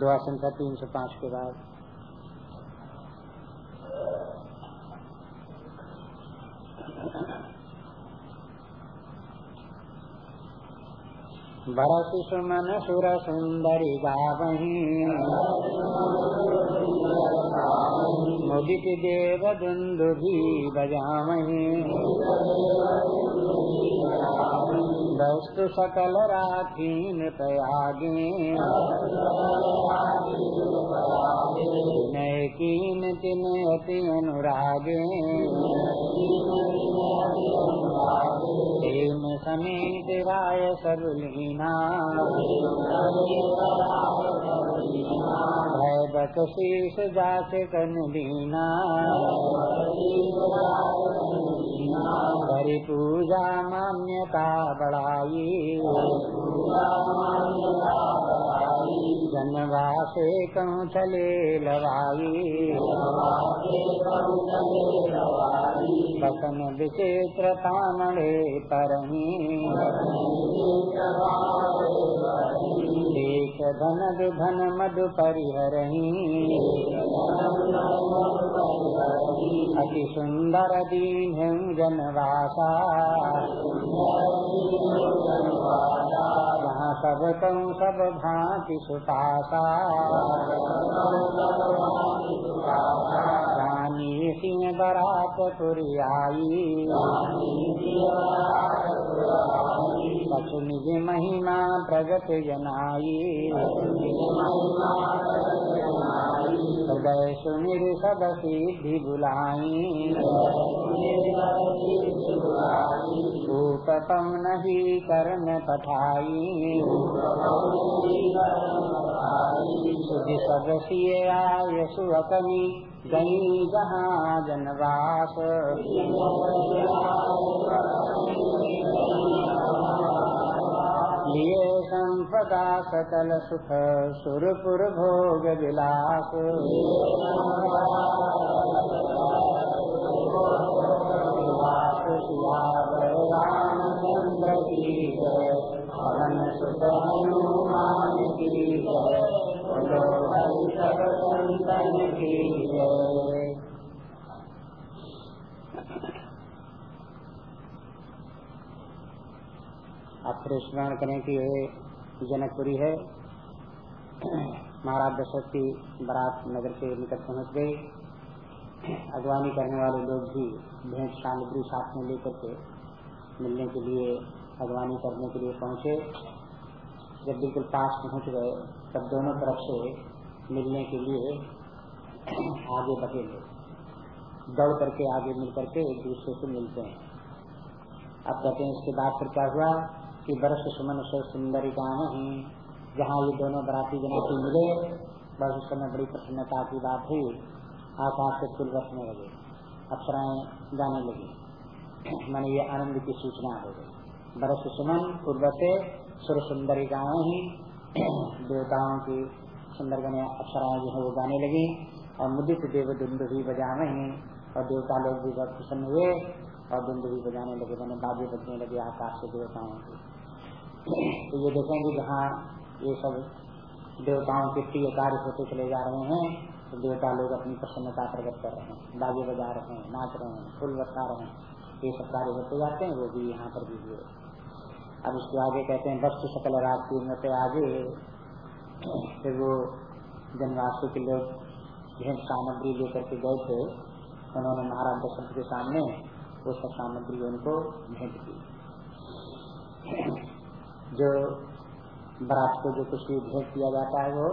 दुआ संख्या तीन सौ पाँच के बाद। भरत सुमन सुर सुंदरी गावही। मुदित देव दुंदु भी बजावही। वस्तु सकल राखीन प्रयागे नय कीन तिन अति अनुरागे। प्रेम समेत राय सबलीना भय बत शीस जात कन दीना हरि पूजा मान्यता बढ़ाई। जनवासे कहूँ चले लवाई। बसन विचित्र तामड़े परही एक धन धन मधु परिहरही। अति सुंदर दीन जनवासा जहाँ सब कहूँ सब भांति सुपासा रानी सिंह बरात पुरियाई निज महिमा प्रगत जनाई। हृदय सुमिर सब सिद्धि बुलाई रूप पवन ही कर्ण पठाई सुधि सब सिय आय सुअकनी गई जहाँ जनवास लिए संपदा सकल सुख सुरपुर भोग विलास की जय पवन सुत हनुमान की जय बोलो हरि सब संतन की जय आप फिर स्मरण करें कि ये जनकपुरी है। महाराज दशरथ की बारात नगर के निकट पहुँच गए। अगवानी करने वाले लोग भी भेंट सामग्री साथ में लेकर के मिलने के लिए, अगवानी करने के लिए पहुँचे। जब बिल्कुल पास पहुँच गए, तब दोनों तरफ़ से मिलने के लिए आगे बढ़े लोग। दौड़ करके आगे मिल करके एक दूसरे से मिलते हैं। अब कहते हैं, इसके बाद फिर क्या हुआ? कि बरस सुमन से सुंदरी गाँव ही, जहाँ ये दोनों बराती जनाती मिले, बस उस समय बड़ी प्रसन्नता की बात हुई, आकाश से फूल बरसने लगे, अप्सराएँ गाने लगी, मैंने ये आनंद की सूचना हो गई। बरस सुमन पूर्व से सुर सुंदरी गाँव ही, देवताओं की सुंदर गणे अप्सराएँ जो है वो गाने लगी, और मुदित देव दुंद भी बजावे और देवता लोग भी बहुत प्रसन्न हुए, और दुंद भी बजाने लगे, मैंने बाजे बजने लगे आकाश से देवताओं की। तो ये देखेंगे जहाँ ये सब देवताओं के प्रिय कार्य होते चले जा रहे हैं तो देवता लोग अपनी प्रसन्नता प्रकट कर रहे हैं बाजे बजा रहे हैं, नाच रहे हैं, फूल बरसा रहे हैं, ये सब कार्य होते जाते हैं, वो भी यहाँ पर भी हुए। अब उसके आगे कहते हैं, वस्तु सकल राजकीय में आगे, फिर वो जनवासी के लोग भेंट सामग्री लेकर के गए थे, उन्होंने महाराज दशरथ के सामने वो सब सामग्री उनको भेंट की। जो बरात को जो कुछ भी भेंट किया जाता है, वो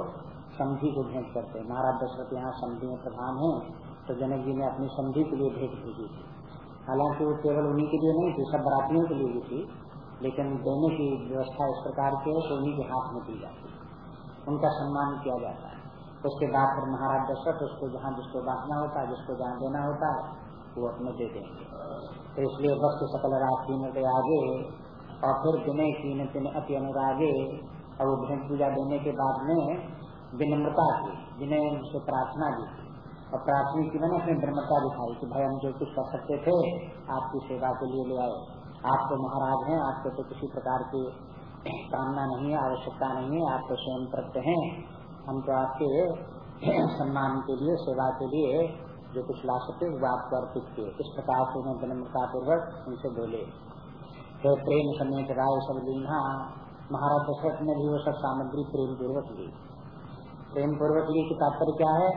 संधि को भेंट करते हैं। महाराज दशरथ यहाँ संधि में प्रधान है तो जनक जी ने अपनी संधि के लिए भेंट भेजी थी। हालाँकि वो केवल उन्हीं के लिए नहीं थी, सब बरातियों के लिए भी थी, लेकिन देने की व्यवस्था इस प्रकार की है तो उन्हीं के हाथ में दी जाती है। उनका सम्मान किया जाता है। उसके बाद फिर महाराज दशरथ उसको जहाँ जिसको बांटना होता है, जिसको जहाँ देना होता है, वो अपने दे देंगे। तो इसलिए वक्त सकल राशि में आगे और फिर दिने कीन दिन अति अनुरागे और वो भेंट पूजा देने के बाद में विनम्रता की जिन्हें उनसे प्रार्थना की। और प्रार्थना की मैंने अपनी विनम्रता दिखाई कि भाई हम जो कुछ कर सकते थे, आपकी सेवा के लिए ले आए आप तो महाराज हैं, आपको तो किसी प्रकार की कामना नहीं है, आवश्यकता नहीं है, आप तो स्वयं तृप्त हैं। हम तो आपके सम्मान के लिए, सेवा के लिए जो कुछ ला सकते वो आपको अर्पित किए। इस प्रकार से उन्हें विनम्रता पूर्वक उनसे बोले। फिर प्रेम समेत राय सब लीना महाराज दशरथ ने भी वो सब सामग्री प्रेम पूर्वक ली। प्रेम पूर्वक ली की तात्पर्य क्या है?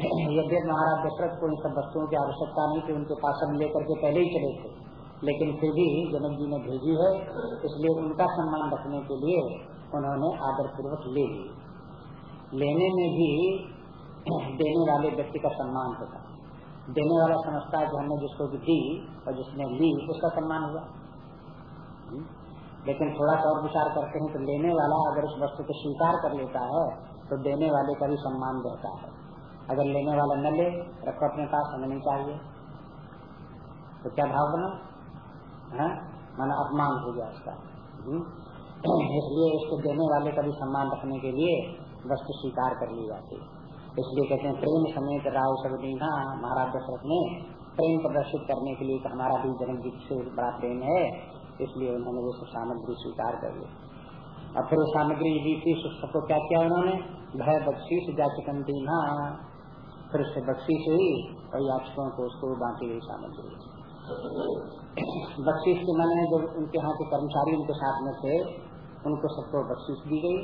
यद्य महाराज दशरथ को इन सब वस्तुओं की आवश्यकता नहीं थी, उनके पास हम लेकर के पहले ही चले थे, लेकिन फिर भी जनक जी ने भेजी है, इसलिए उनका सम्मान रखने के लिए उन्होंने आदर पूर्वक ले ली लेने में भी देने वाले व्यक्ति का सम्मान होता। देने वाला समझता है कि हमने जिसको दी और जिसने ली, उसका सम्मान हुआ? लेकिन थोड़ा सा और विचार करते हैं तो लेने वाला अगर उस वस्तु को स्वीकार कर लेता है तो देने वाले का भी सम्मान रहता है। अगर लेने वाला न ले, रखो अपने पास, हमें नहीं चाहिए। तो क्या भाव बना? है? माना अपमान हो गया उसका। हम्म। इसलिए इसको देने वाले का भी सम्मान रखने के लिए वस्तु स्वीकार कर ली जाती है। इसलिए कहते हैं, प्रेम समेत राव सबदीना महाराज दशरथ ने प्रेम प्रदर्शित करने के लिए हमारा भी जन्म जी से बड़ा प्रेम है। इसलिए उन्होंने वो सब सामग्री स्वीकार कर ली। और फिर वो सामग्री थी सबको क्या किया उन्होंने? भय बख्शीश जाचकन दीना फिर उससे बख्शीश हुई और याचकों को उसको बांटी गई सामग्री। बख्शीश के मैंने जो उनके यहाँ के कर्मचारी उनके साथ में थे, उनको सबको बख्शीश दी गई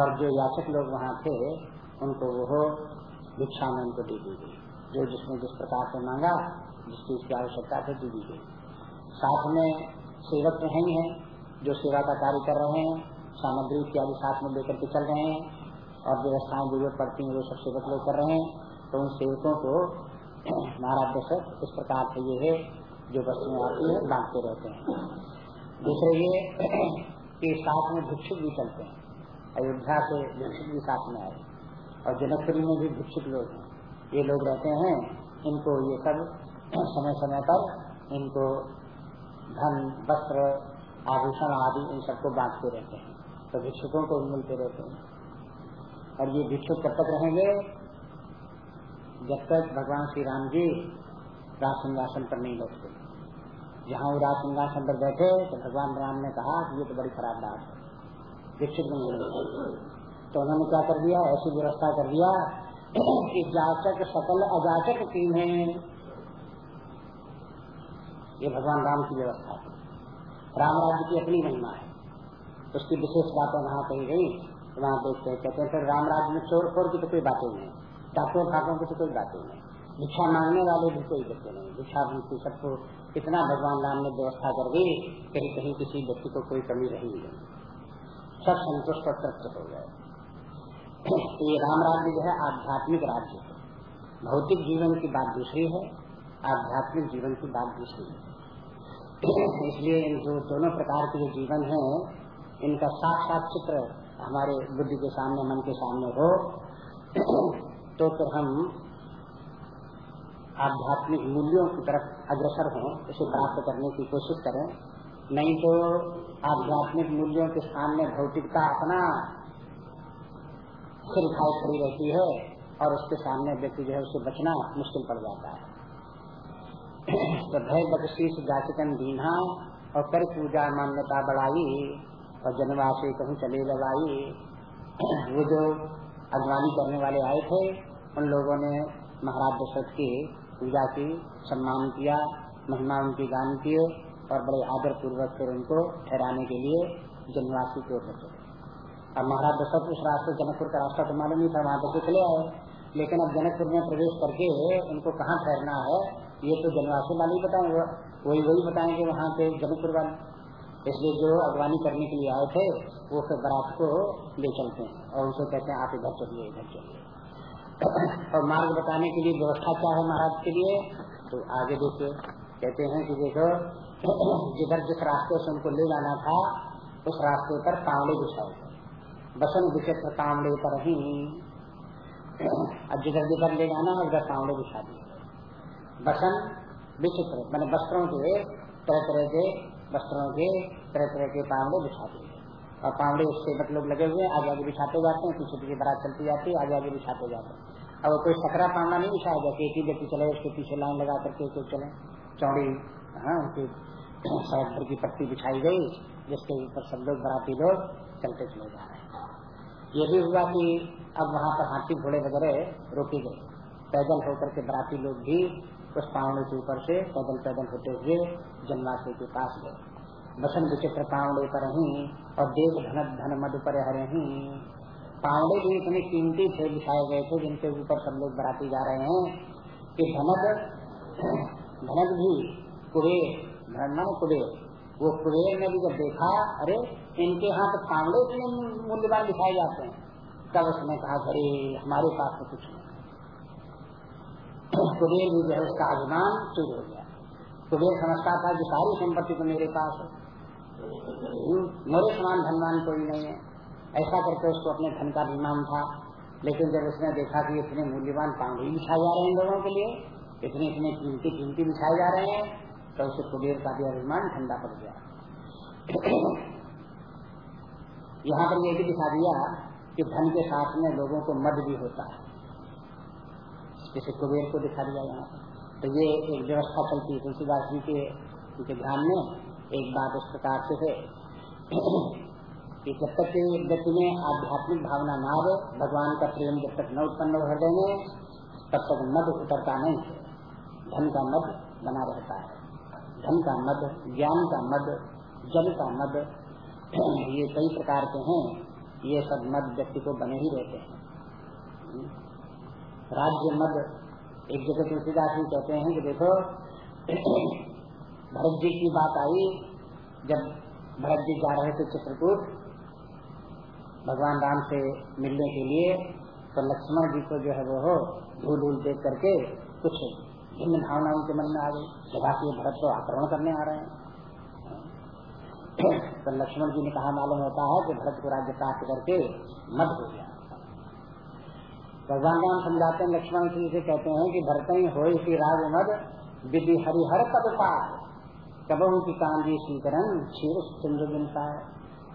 और जो याचक लोग वहाँ थे, उनको वो भिक्षा में उनको दे दी गई। जो जिसने जिस प्रकार से मांगा जिस चीज़ की आवश्यकता थे, दी गई। साथ में सेवक तो हैं ही हैं, जो सेवा का कार्य कर रहे हैं, सामग्री इत्यादि साथ में लेकर के चल रहे हैं, और व्यवस्थाएँ ज़रूरत पड़ती हैं वो सब सेवक लोग कर रहे हैं तो उन सेवकों को महाराज दशरथ इस प्रकार से ये है, जो वस्तुएँ आती है, बांटते रहते हैं। दूसरे ये कि साथ में भिक्षुक भी चलते हैं, अयोध्या से भिक्षुक भी साथ में आए, और जनकपुरी में भी भिक्षुक लोग हैं। ये लोग रहते हैं, इनको ये सब समय समय पर इनको धन, वस्त्र, आभूषण आदि, इन सबको बांटते रहते हैं। तो भिक्षुकों को मिलते रहते हैं। और ये भिक्षुक कब तक रहेंगे? जब तक भगवान श्री राम जी राज सिंहासन पर नहीं बैठते। जहाँ वो राज सिंहासन पर बैठे तो भगवान राम ने कहा ये तो बड़ी खराब बात है। दीक्षित नहीं मिलेंगे। तो उन्होंने क्या कर दिया? ऐसी व्यवस्था कर दिया कि जाचक सकल अजाचक तीन है ये भगवान राम की व्यवस्था है राम राज्य की अपनी महिमा है। उसकी विशेष बातें वहाँ कही गई वहाँ देखते हैं, कहते हैं राम राज्य में चोर फोर की तो कोई बातें नहीं डाकों भागों की तो कोई बातें नहीं, भिक्षा मांगने वाले भी कोई बच्चे नहीं, भिक्षा भी सबको कितना भगवान राम ने व्यवस्था कर दी, कहीं कहीं किसी व्यक्ति को कोई कमी रही नहीं। सब संतुष्ट और तृप्त हो गए। तो ये राम राज्य जो है, आध्यात्मिक राज्य है। भौतिक जीवन की बात दूसरी है, आध्यात्मिक जीवन की बात दूसरी है। इसलिए इन जो दोनों प्रकार के जो जीवन है, इनका साफ़ साफ़ चित्र हमारे बुद्धि के सामने, मन के सामने हो तो फिर हम आध्यात्मिक मूल्यों की तरफ़ अग्रसर हों, इसे प्राप्त करने की कोशिश करें। नहीं तो आध्यात्मिक मूल्यों के सामने भौतिकता अपना सिर खाए खड़ी रहती है और उसके सामने व्यक्ति जो है उससे बचना मुश्किल पड़ जाता है। तो भय बख्शीस जाचकन दीना और कर पूजा मान्यता बढ़ाई और जनवासी कहीं चले लगाई वो जो अगवानी करने वाले आए थे, उन लोगों ने महाराज दशरथ की पूजा की, सम्मान किया, महिमा उनकी गान किए और बड़े आदर पूर्वक फिर उनको ठहराने के लिए जनवासी को अब महाराज दशरथ उस रास्ते जनकपुर का रास्ता तो मालूम नहीं था, वहाँ तक चले आए। लेकिन अब जनकपुर में प्रवेश करके उनको कहाँ ठहरना है? ये तो जनवासी वाले ही बताएँगे वही वही बताएँगे वहाँ पे जनकपुर वाले। इसलिए जो अगवानी करने के लिए आए थे, वो फिर बारात को ले चलते हैं और उसे कहते हैं, आप इधर चलिए इधर चलिए। और मार्ग बताने के लिए व्यवस्था क्या है महाराज के लिए? तो आगे देखिए। कहते हैं कि देखो, जिधर जिस रास्ते से उनको ले जाना था, उस रास्ते पर तांबड़े बिछाए बसन विचित्र तांबड़े पर ही। अब जिधर जिधर ले जाना है, उधर तांबड़े बिछा दिए। बसन विचित्र, मैंने वस्त्रों के, तरह तरह के वस्त्रों के, तरह तरह के तांबड़े बिछा दिए और पावड़े उससे मतलब लगे हुए आगे आगे बिछाते जाते हैं, पीछे पीछे बारात चलती जाती है, आगे आगे बिछाते जाते हैं। अब कोई सकरा पावड़ा नहीं बिछाया जाता, एक ही व्यक्ति चले, उसके पीछे लाइन लगा करके एक चले। चौड़ी हाँ उनकी सड़क भर की पट्टी बिछाई गई, जिसके ऊपर सब लोग, बराती लोग चलते चले जा रहे हैं। ये भी हुआ कि अब वहाँ पर हाथी घोड़े वगैरह रोके गए। पैदल होकर के बराती लोग भी उस पावड़े के ऊपर से पैदल पैदल होते हुए जन्माष्टमी के पास गए। बसन विचित्र पावड़े पर ही और देव धन धन मध पर हरे ही। पावड़े भी इतने कीमती थे बिछाए गए थे, जिनके ऊपर सब लोग बराती जा रहे हैं कि धनक धनक भी कुबेर कुबेर, वो कुबेर ने भी जब देखा, अरे, इनके तो पावड़े इतने मूल्यवान दिखाए जाते हैं, तब उसने कहा अरे हमारे पास तो कुछ नहीं। कुबेर भी जो है उसका अभिमान चूर हो गया। कुबेर समझता था कि सारी संपत्ति तो मेरे पास है। मेरे समान धनवान कोई नहीं है। ऐसा करके उसको अपने धन का अभिमान था। लेकिन जब उसने देखा कि इतने मूल्यवान पांडी बिछाए जा रहे हैं लोगों के लिए, इतने इतने कीमती कीमती बिछाए जा रहे हैं तो उसे कुबेर का भी अभिमान ठंडा पड़ गया। यहाँ पर यह भी दिखा दिया कि धन के साथ में लोगों को मद भी होता है। जैसे कुबेर को दिखा दिया यहाँ तो ये एक व्यवस्था चलती है। तुलसीदास जी के, उनके ध्यान में एक बात इस प्रकार से है कि जब तक व्यक्ति में आध्यात्मिक भावना न आवे भगवान का प्रेम जब तक न उत्पन्न हो हृदय में, तब तक मद उतरता नहीं। है धन का मद बना रहता है। धन का मद, ज्ञान का मद, जल का मद ये कई प्रकार के हैं। ये सब मद व्यक्ति को बने ही रहते हैं। राज्य मद एक जगह तुलसीदास जी कहते हैं कि देखो, भरत जी की बात आई, जब भरत जी जा रहे थे चित्रकूट, भगवान राम से मिलने के लिए तो लक्ष्मण जी को जो है वो धूल धूल देख करके कुछ भिन्न भावना उनके मन में आ गई, जगह की भरत को आक्रमण करने आ रहे हैं। तो लक्ष्मण जी ने कहा, मालूम होता है कि भरत को राज्य प्राप्त करके मत हो गया। भगवान राम समझाते हैं, लक्ष्मण जी से कहते हैं कि भरत ही हो राज मद, विधि हरिहर पद पाठ कबहू की कांदी श्रीकरण क्षीर चंद्र बनता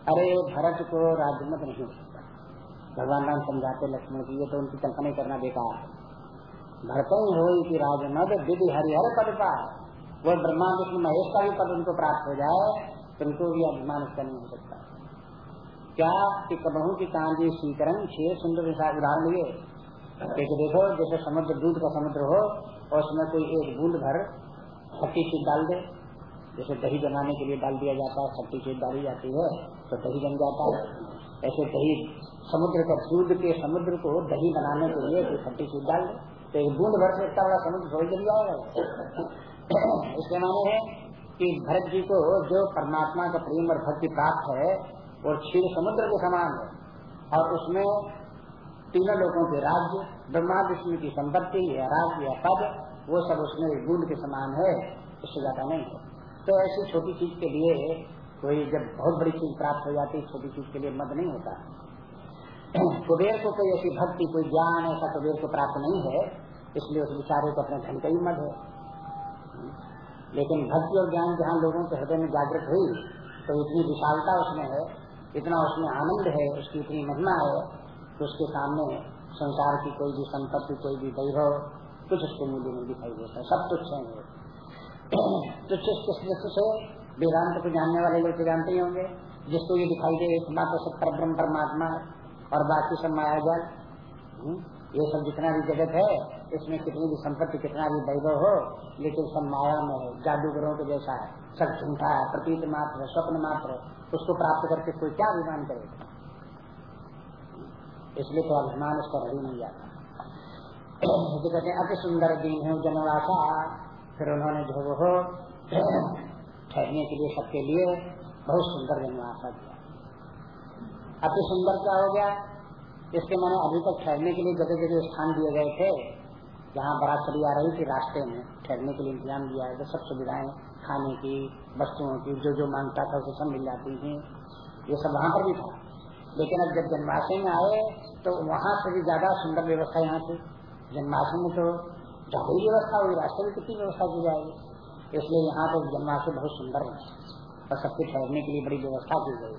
अरे भरत को राजमत नहीं हो सकता। भगवान राम समझाते लक्ष्मण की ये तो उनकी कल्पना करना बेकार है। ही हो कि राजमद विधि हरिहर पद का वो ब्रह्मा विष्णु महेश का भी पद उनको प्राप्त हो जाए, तुमको भी अभिमान उसका नहीं हो सकता। क्या कि कबहू की कांजी श्रीकरण क्षीर सुंदर उदाहरण लिए क्योंकि देखो जैसे समुद्र, दूध का समुद्र हो, और उसमें कोई एक बूंद भर खट्टी चीज़ डाल दे। जैसे दही बनाने के लिए डाल दिया जाता है, खट्टी चीज़ डाली जाती है तो दही बन जाता है। ऐसे दही, समुद्र का दूध के समुद्र को दही बनाने के लिए कोई खट्टी चीज़ डाल दे। तो एक बूंद भर से इतना बड़ा समुद्र थोड़ी जल जाएगा इसके माने है कि भरत जी को जो परमात्मा का प्रेम और भक्ति प्राप्त है और क्षीर समुद्र के समान है। और उसमें तीनों लोगों के राज्य ब्रह्मा विष्णु की संपत्ति या राज्य या पद, वो सब उसमें गुण के समान है इससे ज़्यादा नहीं है। तो ऐसी छोटी चीज़ के लिए कोई जब बहुत बड़ी चीज़ प्राप्त हो जाती है, छोटी चीज़ के लिए मत नहीं होता। कुबेर को कोई ऐसी भक्ति, कोई ज्ञान ऐसा कुबेर को प्राप्त नहीं है, इसलिए उस विचारे को अपने धन का ही मत है। लेकिन भक्ति और ज्ञान जहाँ लोगों के हृदय में जागृत हुई तो इतनी विशालता उसमें है, इतना उसमें आनंद है, उसकी इतनी महिमा है उसके सामने संसार की कोई भी संपत्ति कोई भी वैभव कुछ उसके मूल्य नहीं दिखाई देता है। सब कुछ है तो किस दृष्टि से? वेदांत को जानने वाले लोग तो जानते ही होंगे। जिसको ये दिखाई दे एकमात्र सब पर ब्रह्म परमात्मा और बाकी सब माया जल। हम्म, ये सब जितना भी जगत है इसमें कितनी भी संपत्ति कितना भी वैभव हो लेकिन सब माया में है। जादूगरों के जैसा है। सब झूठा है प्रतीत मात्र स्वप्न मात्र। उसको प्राप्त करके कोई क्या अभिमान करेगा? इसलिए तो अभिमान उसका रही नहीं जाता। कहते हैं, अति सुंदर दिन है जनवासा फिर उन्होंने जो वो ठहरने के लिए सबके लिए बहुत सुंदर जनवासा दिया अति सुंदर क्या हो गया? इसके मैंने अभी तक ठहरने के लिए जगह जगह स्थान दिए गए थे। जहाँ बारात चली आ रही थी रास्ते में, ठहरने के लिए इंतज़ाम दिया है सब सुविधाएँ, खाने की, वस्तुओं की, जो जो माँगता था उसे सब मिल जाती थी। ये सब वहाँ पर भी था। लेकिन अब जब जन्माष्टमी में आए तो वहाँ से भी ज़्यादा सुंदर व्यवस्था यहाँ थी। जन्माष्टमी में तो ज़्यादा व्यवस्था हुई रास्ते में कितनी व्यवस्था की जाएगी? इसलिए यहाँ तो जन्माष्टमी बहुत सुंदर है। और सबके ठहरने के लिए बड़ी व्यवस्था की गई।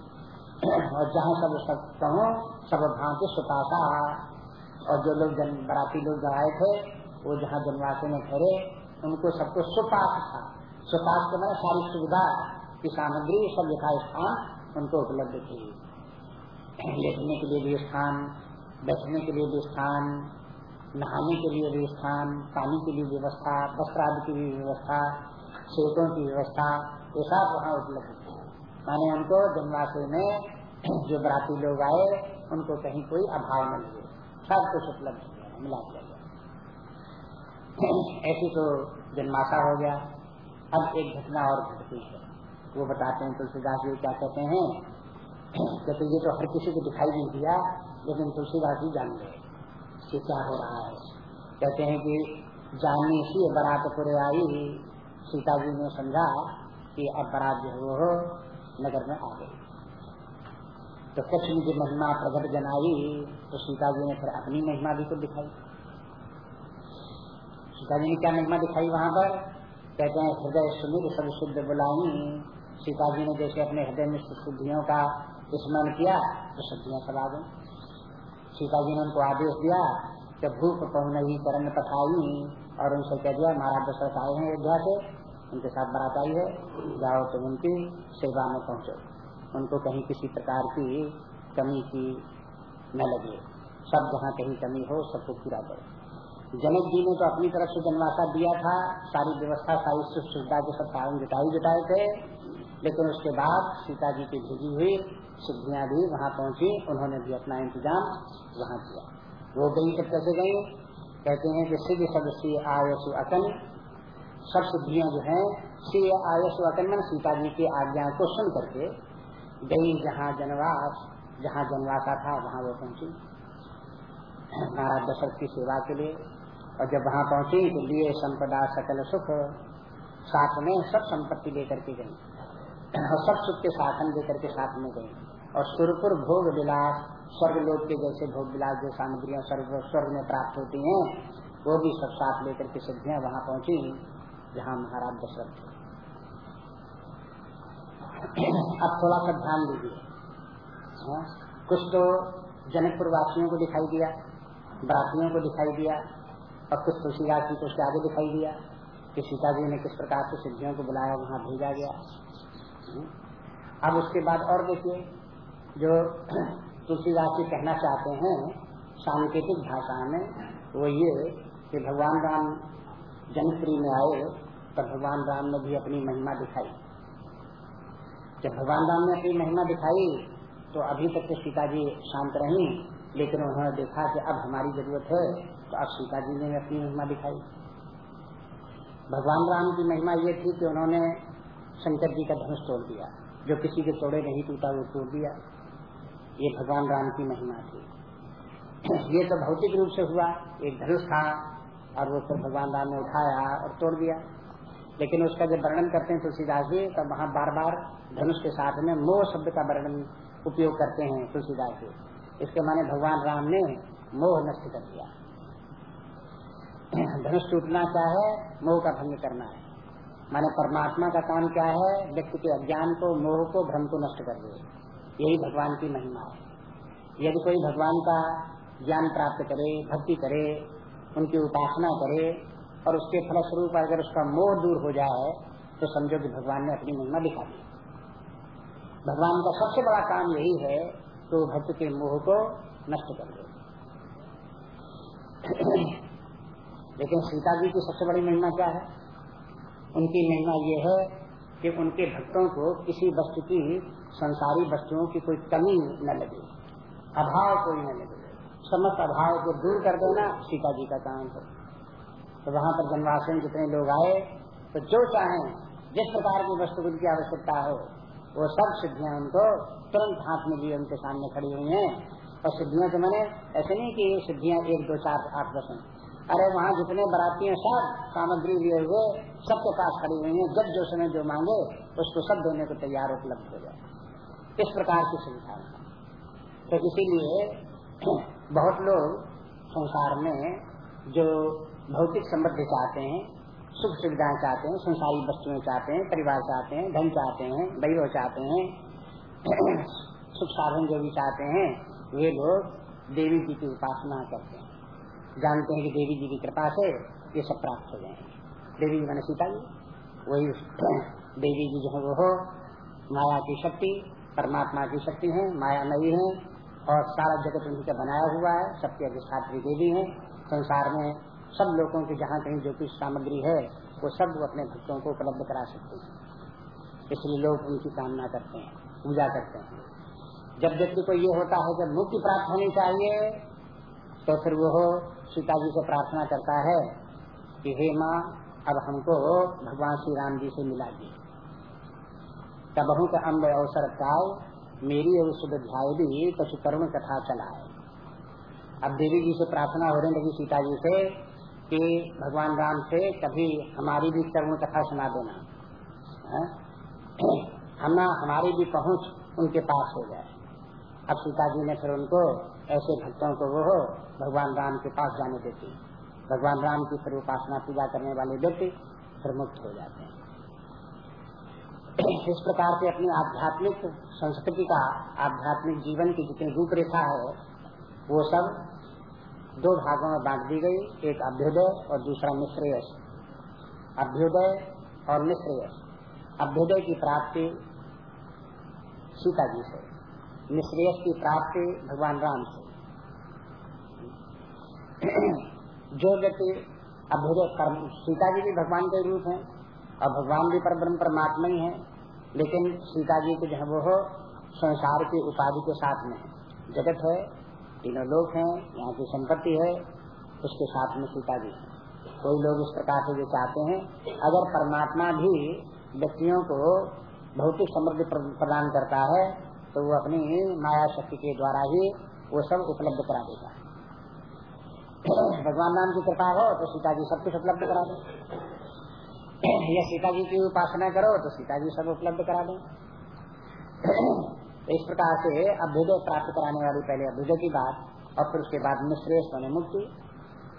और जहाँ सब सब कहो सब भांति सुतासा और जो लोग बराती लोग आए थे, वो जहाँ जन्माष्टमी में ठहरे, उनको सबको सुपास था। सुपास के मैंने सारी सुविधा, की सामग्री, सब लिखा स्थान उनको उपलब्ध थी। लेटने के लिए भी स्थान, बैठने के लिए भी स्थान, नहाने के लिए भी स्थान, पानी की भी व्यवस्था वस्त्र आदि की भी व्यवस्था सेतों की व्यवस्था, ये सब वहाँ उपलब्ध थी माने उनको जन्माशय में जो बराती लोग आए, उनको कहीं कोई अभाव न हुए सब कुछ उपलब्ध मिला दिया गया। ऐसी तो जन्माशा हो गया। अब एक घटना और घटती है। वो बताते हैं तुलसीदास जी क्या कहते हैं कहते ये तो हर किसी को दिखाई नहीं दिया, लेकिन तुलसीदास जी जान गए कि क्या हो रहा है। कहते हैं कि जाननी सी बरात पूरे आई। सीता जी ने समझा कि अब बरात जो है नगर में आ गई। तो कुछ मुझे महिमा प्रगट जनाई तो सीता जी ने फिर अपनी महिमा भी तो दिखाई। सीता जी ने क्या महिमा दिखाई वहाँ पर? कहते हैं, हृदय सुमिर सब शुद्ध बुलाई। सीता जी ने जैसे अपने हृदय में शुद्धियों का स्मरण किया तो शुद्धियाँ सब आ गई सीता जी ने उनको आदेश दिया कि भूख पहुन ही करण पठाई और उनसे कह दिया, महाराज दशरथ आए हैं अयोध्या से, उनके साथ बारात आई है, जाओ तुम उनकी सेवा में पहुंचो। उनको कहीं किसी प्रकार की कमी की न लगे। सब जहाँ कहीं कमी हो सबको पूरा करो। जनक जी ने तो अपनी तरफ़ से जनवासा दिया था, सारी व्यवस्था, सारी सुख सुविधा के सब कारण जुटाई जुटाए थे लेकिन उसके बाद सीता जी की भेजी हुई सिद्धियाँ भी वहाँ पहुँची, उन्होंने भी अपना इंतज़ाम वहाँ किया। वो गई तब कैसे गई कहते हैं कि सिद्ध सब सी आयसु अकन, सब सिद्धियाँ जो है सी आयसु अकन मन सीता जी की आज्ञा को सुन करके गई जहाँ जनवास, जहाँ जनवासा था, वहाँ वो पहुँची। महाराज दशरथ की सेवा के लिए, और जब वहाँ पहुँची तो लिए संपदा, सकल सुख, साथ में सब संपत्ति लेकर के गई। और सब सुख के साधन लेकर के साथ में गई। और सुरपुर भोग विलास स्वर्ग लोक के जैसे भोग विलास जो सामग्रियाँ स्वर्ग स्वर्ग में प्राप्त होती हैं वो भी सब साथ लेकर के सिद्धियाँ वहाँ पहुँची जहाँ महाराज दशरथ थे। अब थोड़ा सा ध्यान दीजिए। हाँ, कुछ तो जनकपुर वासियों को दिखाई दिया बरातियों को दिखाई दिया और कुछ तुलसीदास जी को उसके आगे दिखाई दिया कि सीता जी ने किस प्रकार से सिद्धियों को बुलाया वहाँ भेजा गया। हाँ, अब उसके बाद और देखिए जो तुलसीदास जी कहना चाहते हैं, सांकेतिक भाषा में, वो ये कि भगवान राम जनप्रिय में आए तो भगवान राम ने भी अपनी महिमा दिखाई। जब भगवान राम ने अपनी महिमा दिखाई तो अभी तक तो सीता जी शांत रही, लेकिन उन्होंने देखा कि अब हमारी ज़रूरत है तो अब सीता जी ने अपनी महिमा दिखाई। भगवान राम की महिमा ये थी कि उन्होंने शंकर जी का धनुष तोड़ दिया, जो किसी के तोड़े नहीं टूटा, वो तोड़ दिया। ये भगवान राम की महिमा थी। ये तो भौतिक रूप से हुआ, एक धनुष था, और वो फिर भगवान राम ने उठाया और तोड़ दिया। लेकिन उसका जब वर्णन करते हैं तुलसीदास जी, तब वहाँ बार बार धनुष के साथ में मोह शब्द का वर्णन उपयोग करते हैं तुलसीदास जी। इसके माने भगवान राम ने मोह नष्ट कर दिया। धनुष टूटना क्या है? मोह का भंग करना है। माने परमात्मा का काम क्या है? व्यक्ति के अज्ञान को, मोह को, भ्रम को नष्ट कर दे यही भगवान की महिमा है। यदि कोई भगवान का ज्ञान प्राप्त करे, भक्ति करे, उनकी उपासना करे और उसके फलस्वरूप अगर उसका मोह दूर हो जाए तो समझो कि भगवान ने अपनी महिमा दिखा दी। भगवान का सबसे बड़ा काम यही है तो भक्त के मोह को नष्ट कर दे। लेकिन सीता जी की सबसे बड़ी महिमा क्या है? उनकी महिमा ये है कि उनके भक्तों को किसी वस्तु की, संसारी वस्तुओं की कोई कमी न लगे, अभाव कोई न लगे। समस्त अभाव को दूर कर देना सीता जी का काम है। तो वहाँ पर जनवासन जितने लोग आए तो जो चाहे, जिस प्रकार की वस्तु की आवश्यकता हो, वो सब सिद्धियाँ उनको तुरंत हाथ में लिए उनके सामने खड़ी हुई हैं। और सिद्धियाँ तो मैंने ऐसे नहीं कि सिद्धियाँ एक, दो, चार, आठ, दस अरे वहाँ जितने बराती हैं सब सामग्री लिए हुए, सबके पास खड़ी हुई हैं। जब जो समय जो मांगे, उसको सब देने को तैयार उपलब्ध हो जाए। इस प्रकार की सुविधा तो इसीलिए बहुत लोग संसार में जो भौतिक समृद्धि चाहते हैं, सुख सुविधाएँ चाहते हैं, संसारी वस्तुएँ चाहते हैं, परिवार चाहते हैं, धन चाहते हैं, वैभव चाहते हैं, सुख साधन जो भी चाहते हैं, वे लोग देवी जी की उपासना करते हैं। जानते हैं कि देवी जी की कृपा से ये सब प्राप्त हो जाएँगे। देवी जी मैंने सीता जी वही देवी जी जो है वो हो, माया की शक्ति, परमात्मा की शक्ति है माया नहीं है, और सारा जगत उन्हीं का बनाया हुआ है, सबके अधिष्ठात्री देवी है। संसार में सब लोगों की जहाँ कहीं जो कुछ सामग्री है, वो सब अपने भक्तों को उपलब्ध करा सकते हैं। इसलिए लोग उनकी कामना करते हैं, पूजा करते हैं। जब व्यक्ति को ये होता है जब मुक्ति प्राप्त होनी चाहिए तो फिर वो सीता जी से प्रार्थना करता है कि हे माँ, अब हमको भगवान श्री राम जी से मिला दी। तब के अम्ब अवसर का मेरी और सुविधाए भी कुछ करुण कथा चलाए। अब देवी जी से प्रार्थना हो रही लगी सीता जी से कि भगवान राम से कभी हमारी भी करुण कथा सुना देना। हम हमारी भी पहुँच उनके पास हो जाए। अब सीता जी ने फिर उनको ऐसे भक्तों को वो भगवान राम के पास जाने देती भगवान राम की फिर उपासना पूजा करने वाले व्यक्ति फिर मुक्त हो जाते हैं। इस प्रकार से अपनी आध्यात्मिक संस्कृति का, आध्यात्मिक जीवन की जितनी रूपरेखा है, वो सब दो भागों में बांट दी गई, एक अभ्युदय और दूसरा निश्रेयस। अभ्युदय और निश्रेयस। अभ्युदय की प्राप्ति सीता जी से। निश्रेयस की प्राप्ति भगवान राम से। जो व्यक्ति अभ्युदय सीता जी भी भगवान के रूप है और भगवान भी पर ब्रह्म परमात्मा ही है, लेकिन सीता जी के जो वो संसार की उपाधि के साथ में है। जगत है, तीनों लोग हैं, यहाँ की संपत्ति है, उसके साथ में सीता जी कोई लोग इस प्रकार से जो चाहते हैं, अगर परमात्मा भी व्यक्तियों को भौतिक समृद्धि प्रदान करता है तो वो अपनी माया शक्ति के द्वारा ही वो सब उपलब्ध करा देगा। भगवान नाम की कृपा हो तो सीता जी सब कुछ उपलब्ध करा दे। या सीता जी की उपासना करो तो सीता जी सब उपलब्ध करा दें। तो इस प्रकार से अभ्युदय प्राप्त कराने वाली पहले अभ्युदय की बात और फिर उसके बाद निश्रेष बने मुक्ति।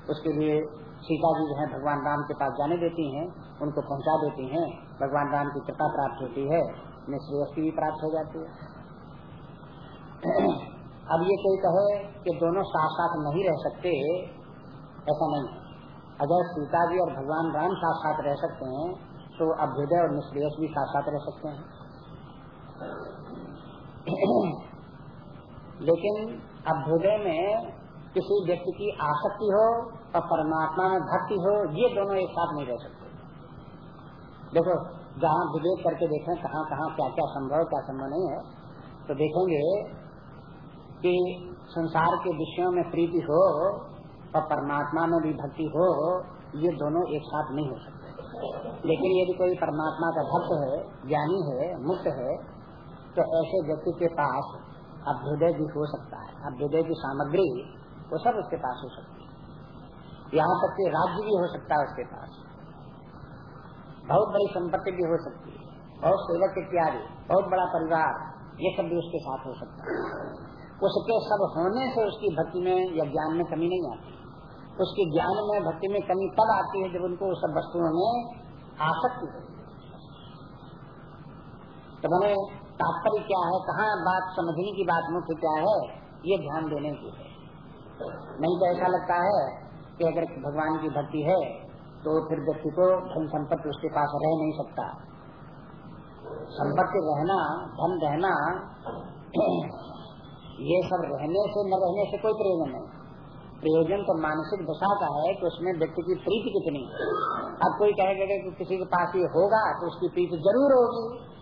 उसके लिए सीता जी जो है भगवान राम के पास जाने देती हैं, उनको पहुँचा देती हैं। भगवान राम की कृपा प्राप्त होती है निश्रेयस की भी प्राप्त हो जाती है। अब ये कोई कहे कि दोनों साथ साथ नहीं रह सकते, ऐसा नहीं। अगर सीता जी और भगवान राम साथ साथ रह सकते हैं तो अभ्युदय और निष्प्रेयस भी साथ साथ रह सकते हैं। लेकिन अभ्युदय में किसी व्यक्ति की आसक्ति हो और परमात्मा में भक्ति हो, ये दोनों एक साथ नहीं रह सकते। देखो, जहाँ विवेक करके देखें कहाँ कहाँ क्या क्या संभव क्या संभव नहीं है तो देखेंगे कि संसार के विषयों में प्रीति हो, और परमात्मा में भी भक्ति हो, ये दोनों एक साथ नहीं हो सकते। लेकिन यदि कोई परमात्मा का भक्त है, ज्ञानी है, मुक्त है तो ऐसे व्यक्ति के पास अभ्युदय भी हो सकता है अभ्युदय की सामग्री वो सब उसके पास हो सकती है। यहाँ तक कि राज्य भी हो सकता है उसके पास। बहुत बड़ी संपत्ति भी हो सकती है, बहुत सेवक इत्यादि, बहुत बड़ा परिवार, ये सब भी उसके साथ हो सकता है। उसके सब होने से उसकी भक्ति में या ज्ञान में कमी नहीं आती। उसके ज्ञान में भक्ति में कमी तब आती है जब उनको सब वस्तुओं में आसक्ति हो। तो मैंने तात्पर्य क्या है, कहाँ बात समझने की बात मुख्य क्या है, ये ध्यान देने की है। नहीं तो ऐसा लगता है कि अगर भगवान की भक्ति है तो फिर व्यक्ति को धन संपत्ति उसके पास रह नहीं सकता। संपत्ति रहना, धन रहना ये सब रहने से, न रहने से कोई प्रयोजन नहीं। प्रयोजन तो मानसिक दशा का है कि उसमें व्यक्ति की प्रीति कितनी अब कोई कहेगा कि किसी के पास ये होगा तो उसकी प्रीति ज़रूर होगी।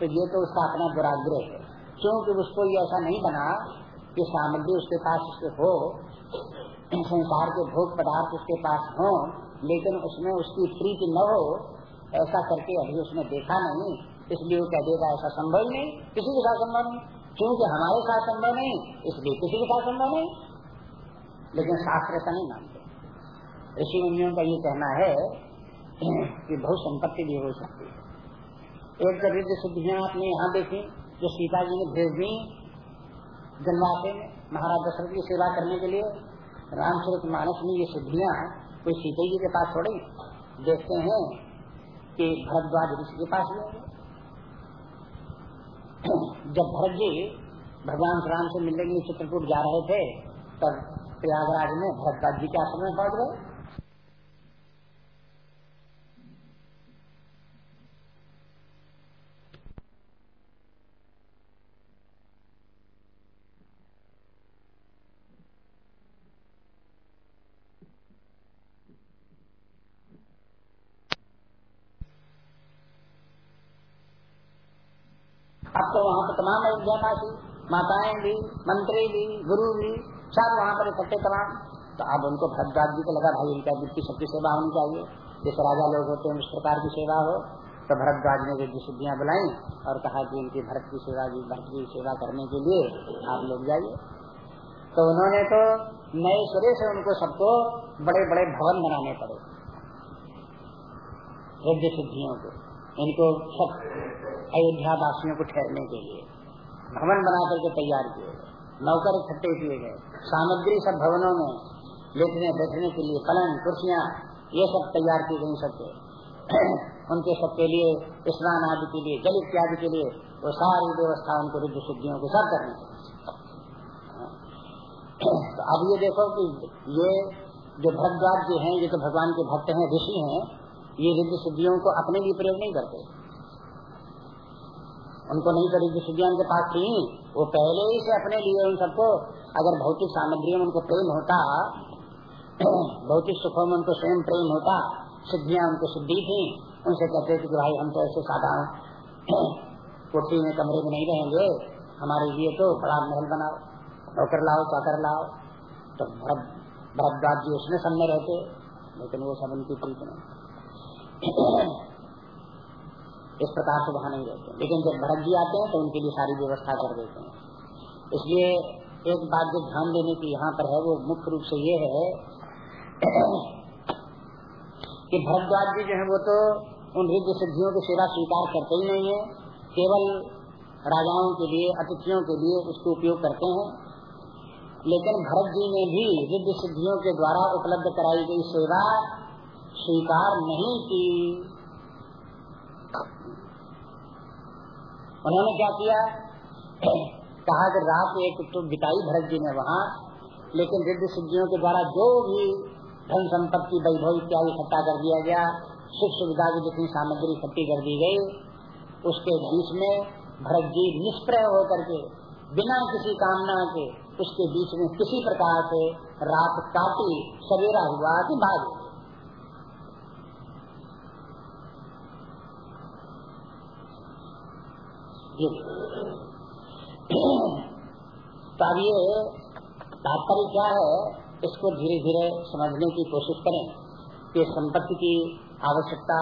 तो ये तो उसका अपना दुराग्रह है। क्योंकि उसको ये ऐसा नहीं बना कि सामग्री उसके पास उसके हो, संसार के भोग पदार्थ उसके पास हो, लेकिन उसमें उसकी प्रीति न हो, ऐसा करके अभी उसने देखा नहीं। इसलिए वो कह देगा, ऐसा संभव नहीं। किसी के साथ संभव नहीं। क्योंकि हमारे साथ संभव नहीं, इसलिए किसी के साथ संभव नहीं। लेकिन शास्त्र ऐसा नहीं मानते। ऋषि मुनियों का ये कहना है कि बहुत संपत्ति भी हो सकती है। एक तो रिद्ध सिद्धियाँ आपने यहाँ देखी, जो सीता जी ने भेज दी जनवासे में, महाराज दशरथ की सेवा करने के लिए। रामचरित मानस में ये सिद्धियाँ कोई सीता जी के पास थोड़ी? देखते हैं कि भरद्वाज ऋषि के पास भी जब भरत जी भगवान राम से मिलने के लिए चित्रकूट जा रहे थे, तब प्रयागराज में भरत जी के आश्रम में पहुँच गए अब तमाम अयोध्यावासी माताएँ भी मंत्री भी गुरु भी सब वहाँ पर इकट्ठे तमाम। तो अब उनको भरद्वाज जी को लगा, भाई, इनका वित्तीय सबकी सेवा होनी चाहिए। जिस राजा लोग होते हैं, उस प्रकार की सेवा हो। तो भरद्वाज ने विद्य सिद्धियाँ बुलाई और कहा कि इनकी भरत की सेवा की भरत की सेवा करने के लिए आप लोग जाइए। तो उन्होंने तो नए सिरे से उनको सबको बड़े बड़े भवन बनाने पड़े। यज्ञ सिद्धियों को, इनको सब अयोध्या वासियों को ठहरने के लिए। भवन बना करके तैयार किए गए। नौकर इकट्ठे किए गए। सामग्री सब भवनों में लेटने, बैठने के लिए पलंग कुर्सियाँ, ये सब तैयार की गई सबके उनके सबके लिए स्नान आदि के लिए, जल इत्यादि के लिए वो सारी व्यवस्था उनको रुद्ध शुद्धियों के सब करनी तो अब ये देखो कि ये जो भरद्वाज जी हैं, ये तो भगवान के भक्त हैं, ऋषि हैं, ये रुद्ध सिद्धियों को अपने लिए प्रयोग नहीं करते। उनको नहीं करी जो सिद्धियाँ उनके पास थी, वो पहले ही से अपने लिए उन सबको, अगर भौतिक सामग्री में उनको प्रेम होता, भौतिक सुखों में उनको स्वयं प्रेम होता, सिद्धियाँ उनको सिद्धि थी, उनसे कहते थे कि भाई हम तो ऐसे साधारण कोठी में कमरे में नहीं रहेंगे, हमारे लिए तो बड़ा महल बनाओ, नौकर लाओ, चाकर लाओ तो भरद्वाज जी उसमें सब में रहते, लेकिन वो सब उनकी प्रीत नहीं इस प्रकार से वहाँ नहीं रहते। लेकिन जब भरत जी आते हैं तो उनके लिए सारी व्यवस्था कर देते हैं। इसलिए एक बात जो ध्यान देने की यहाँ पर है, वो मुख्य रूप से ये है कि भरद्वाज जी जो है, वो तो उन रिद्ध सिद्धियों की सेवा स्वीकार करते ही नहीं है, केवल राजाओं के लिए, अतिथियों के लिए उसको उपयोग करते हैं। लेकिन भरत जी ने भी रिद्ध सिद्धियों के द्वारा उपलब्ध कराई गई सेवा स्वीकार नहीं की। उन्होंने क्या किया? कहा कि रात एक तो बिताई भरत जी ने वहाँ, लेकिन रिद्ध सिद्धियों के द्वारा जो भी धन संपत्ति, वैभव इत्यादि इकट्ठा कर दिया गया, सुख सुविधा की जितनी सामग्री इकट्ठी कर दी गई, उसके बीच में भरत जी निष्प्रय होकर के, बिना किसी कामना के, उसके बीच में किसी प्रकार से रात काटी, सवेरा हुआ कि भाग। ये तो ये तात्पर्य क्या है, इसको धीरे धीरे समझने की कोशिश करें कि संपत्ति की आवश्यकता,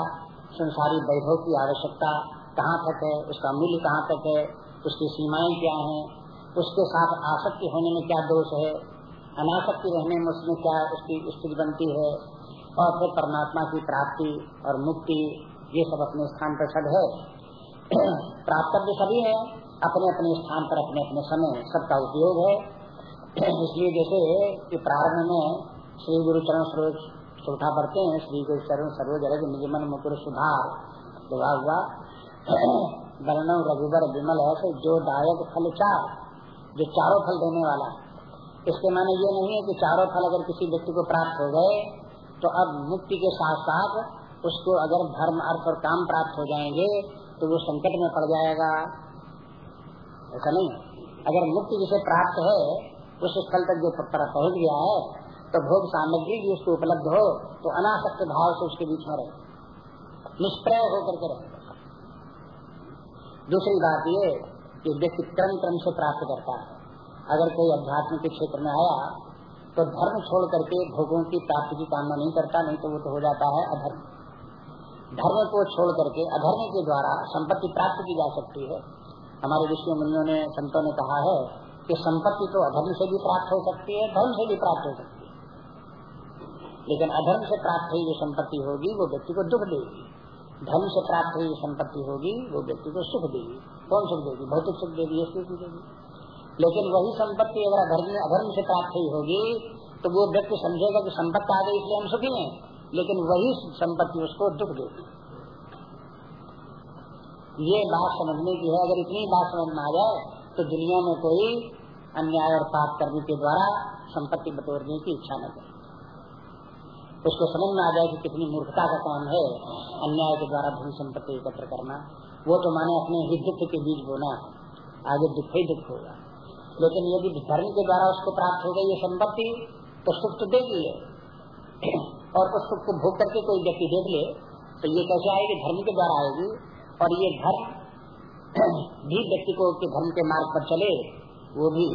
संसारी वैभव की आवश्यकता कहाँ तक है, उसका मूल्य कहाँ तक है, उसकी सीमाएँ क्या हैं, उसके साथ आसक्ति होने में क्या दोष है, अनासक्ति रहने में उसमें क्या उसकी स्थिति बनती है, और फिर परमात्मा की प्राप्ति और मुक्ति, ये सब अपने स्थान पर सब है। प्राप्तव्य सभी है, अपने अपने स्थान पर, अपने अपने समय, सबका उपयोग है। इसलिए जैसे कि प्रारंभ में श्री गुरु चरण सरोज सुखा पढ़ते हैं, श्री गुरु चरण सरोज रज निजमन मुकुर सुधार दुआ हुआ वर्णव रघुबर विमल है जो दायक फल चार, जो चारों फल देने वाला इसके माने ये नहीं है कि चारों फल अगर किसी व्यक्ति को प्राप्त हो गए तो अब मुक्ति के साथ साथ उसको अगर धर्म, अर्थ और काम प्राप्त हो जाएँगे तो वो संकट में पड़ जाएगा। ऐसा नहीं अगर मुक्ति जिसे प्राप्त है, उस स्थल तक जो पहुँच गया है तो भोग सामग्री भी उसको उपलब्ध हो तो अनासक्त भाव से उसके बीच में रहे। निष्प्रय होकर के रहे। दूसरी बात ये कि व्यक्ति क्रम क्रम से प्राप्त करता है। अगर कोई अध्यात्म के क्षेत्र में आया तो धर्म छोड़ करके भोगों की प्राप्ति की कामना नहीं करता, नहीं तो वो तो हो जाता है अधर्म। धर्म को छोड़ करके अधर्म के द्वारा संपत्ति प्राप्त की जा सकती है। हमारे ऋषि मुनियों ने, संतों ने कहा है कि संपत्ति तो अधर्म से भी प्राप्त हो सकती है, धर्म से भी प्राप्त हो सकती है। लेकिन अधर्म से प्राप्त हुई जो संपत्ति होगी, वो व्यक्ति को दुख देगी। धर्म से प्राप्त हुई संपत्ति होगी, वो व्यक्ति को सुख देगी। कौन सुख देगी? भौतिक सुख देगी सुख देगी। लेकिन वही संपत्ति अगर अधर्म से प्राप्त हुई होगी तो वो व्यक्ति समझेगा कि संपत्ति आ गई, इसलिए हम सुखी हैं। लेकिन वही संपत्ति उसको दुख देगी ये बात समझने की है, अगर इतनी बात समझ में आ जाए तो दुनिया में कोई अन्याय और पाप करने के द्वारा संपत्ति बटोरने की इच्छा न करे। उसको समझ में आ जाए कि कितनी मूर्खता का काम है अन्याय के द्वारा धन संपत्ति एकत्र करना। वो तो माने अपने ही दुख के बीज बोना। आगे दुख ही दुख होगा। लेकिन यदि धर्म के द्वारा उसको प्राप्त हो गई ये संपत्ति तो सुख तो देगी और उस सुख को भोग करके कोई व्यक्ति देख ले तो ये कैसे आएगी? धर्म के द्वारा आएगी। और ये धर्म भी व्यक्ति को के धर्म के मार्ग पर चले, वो भी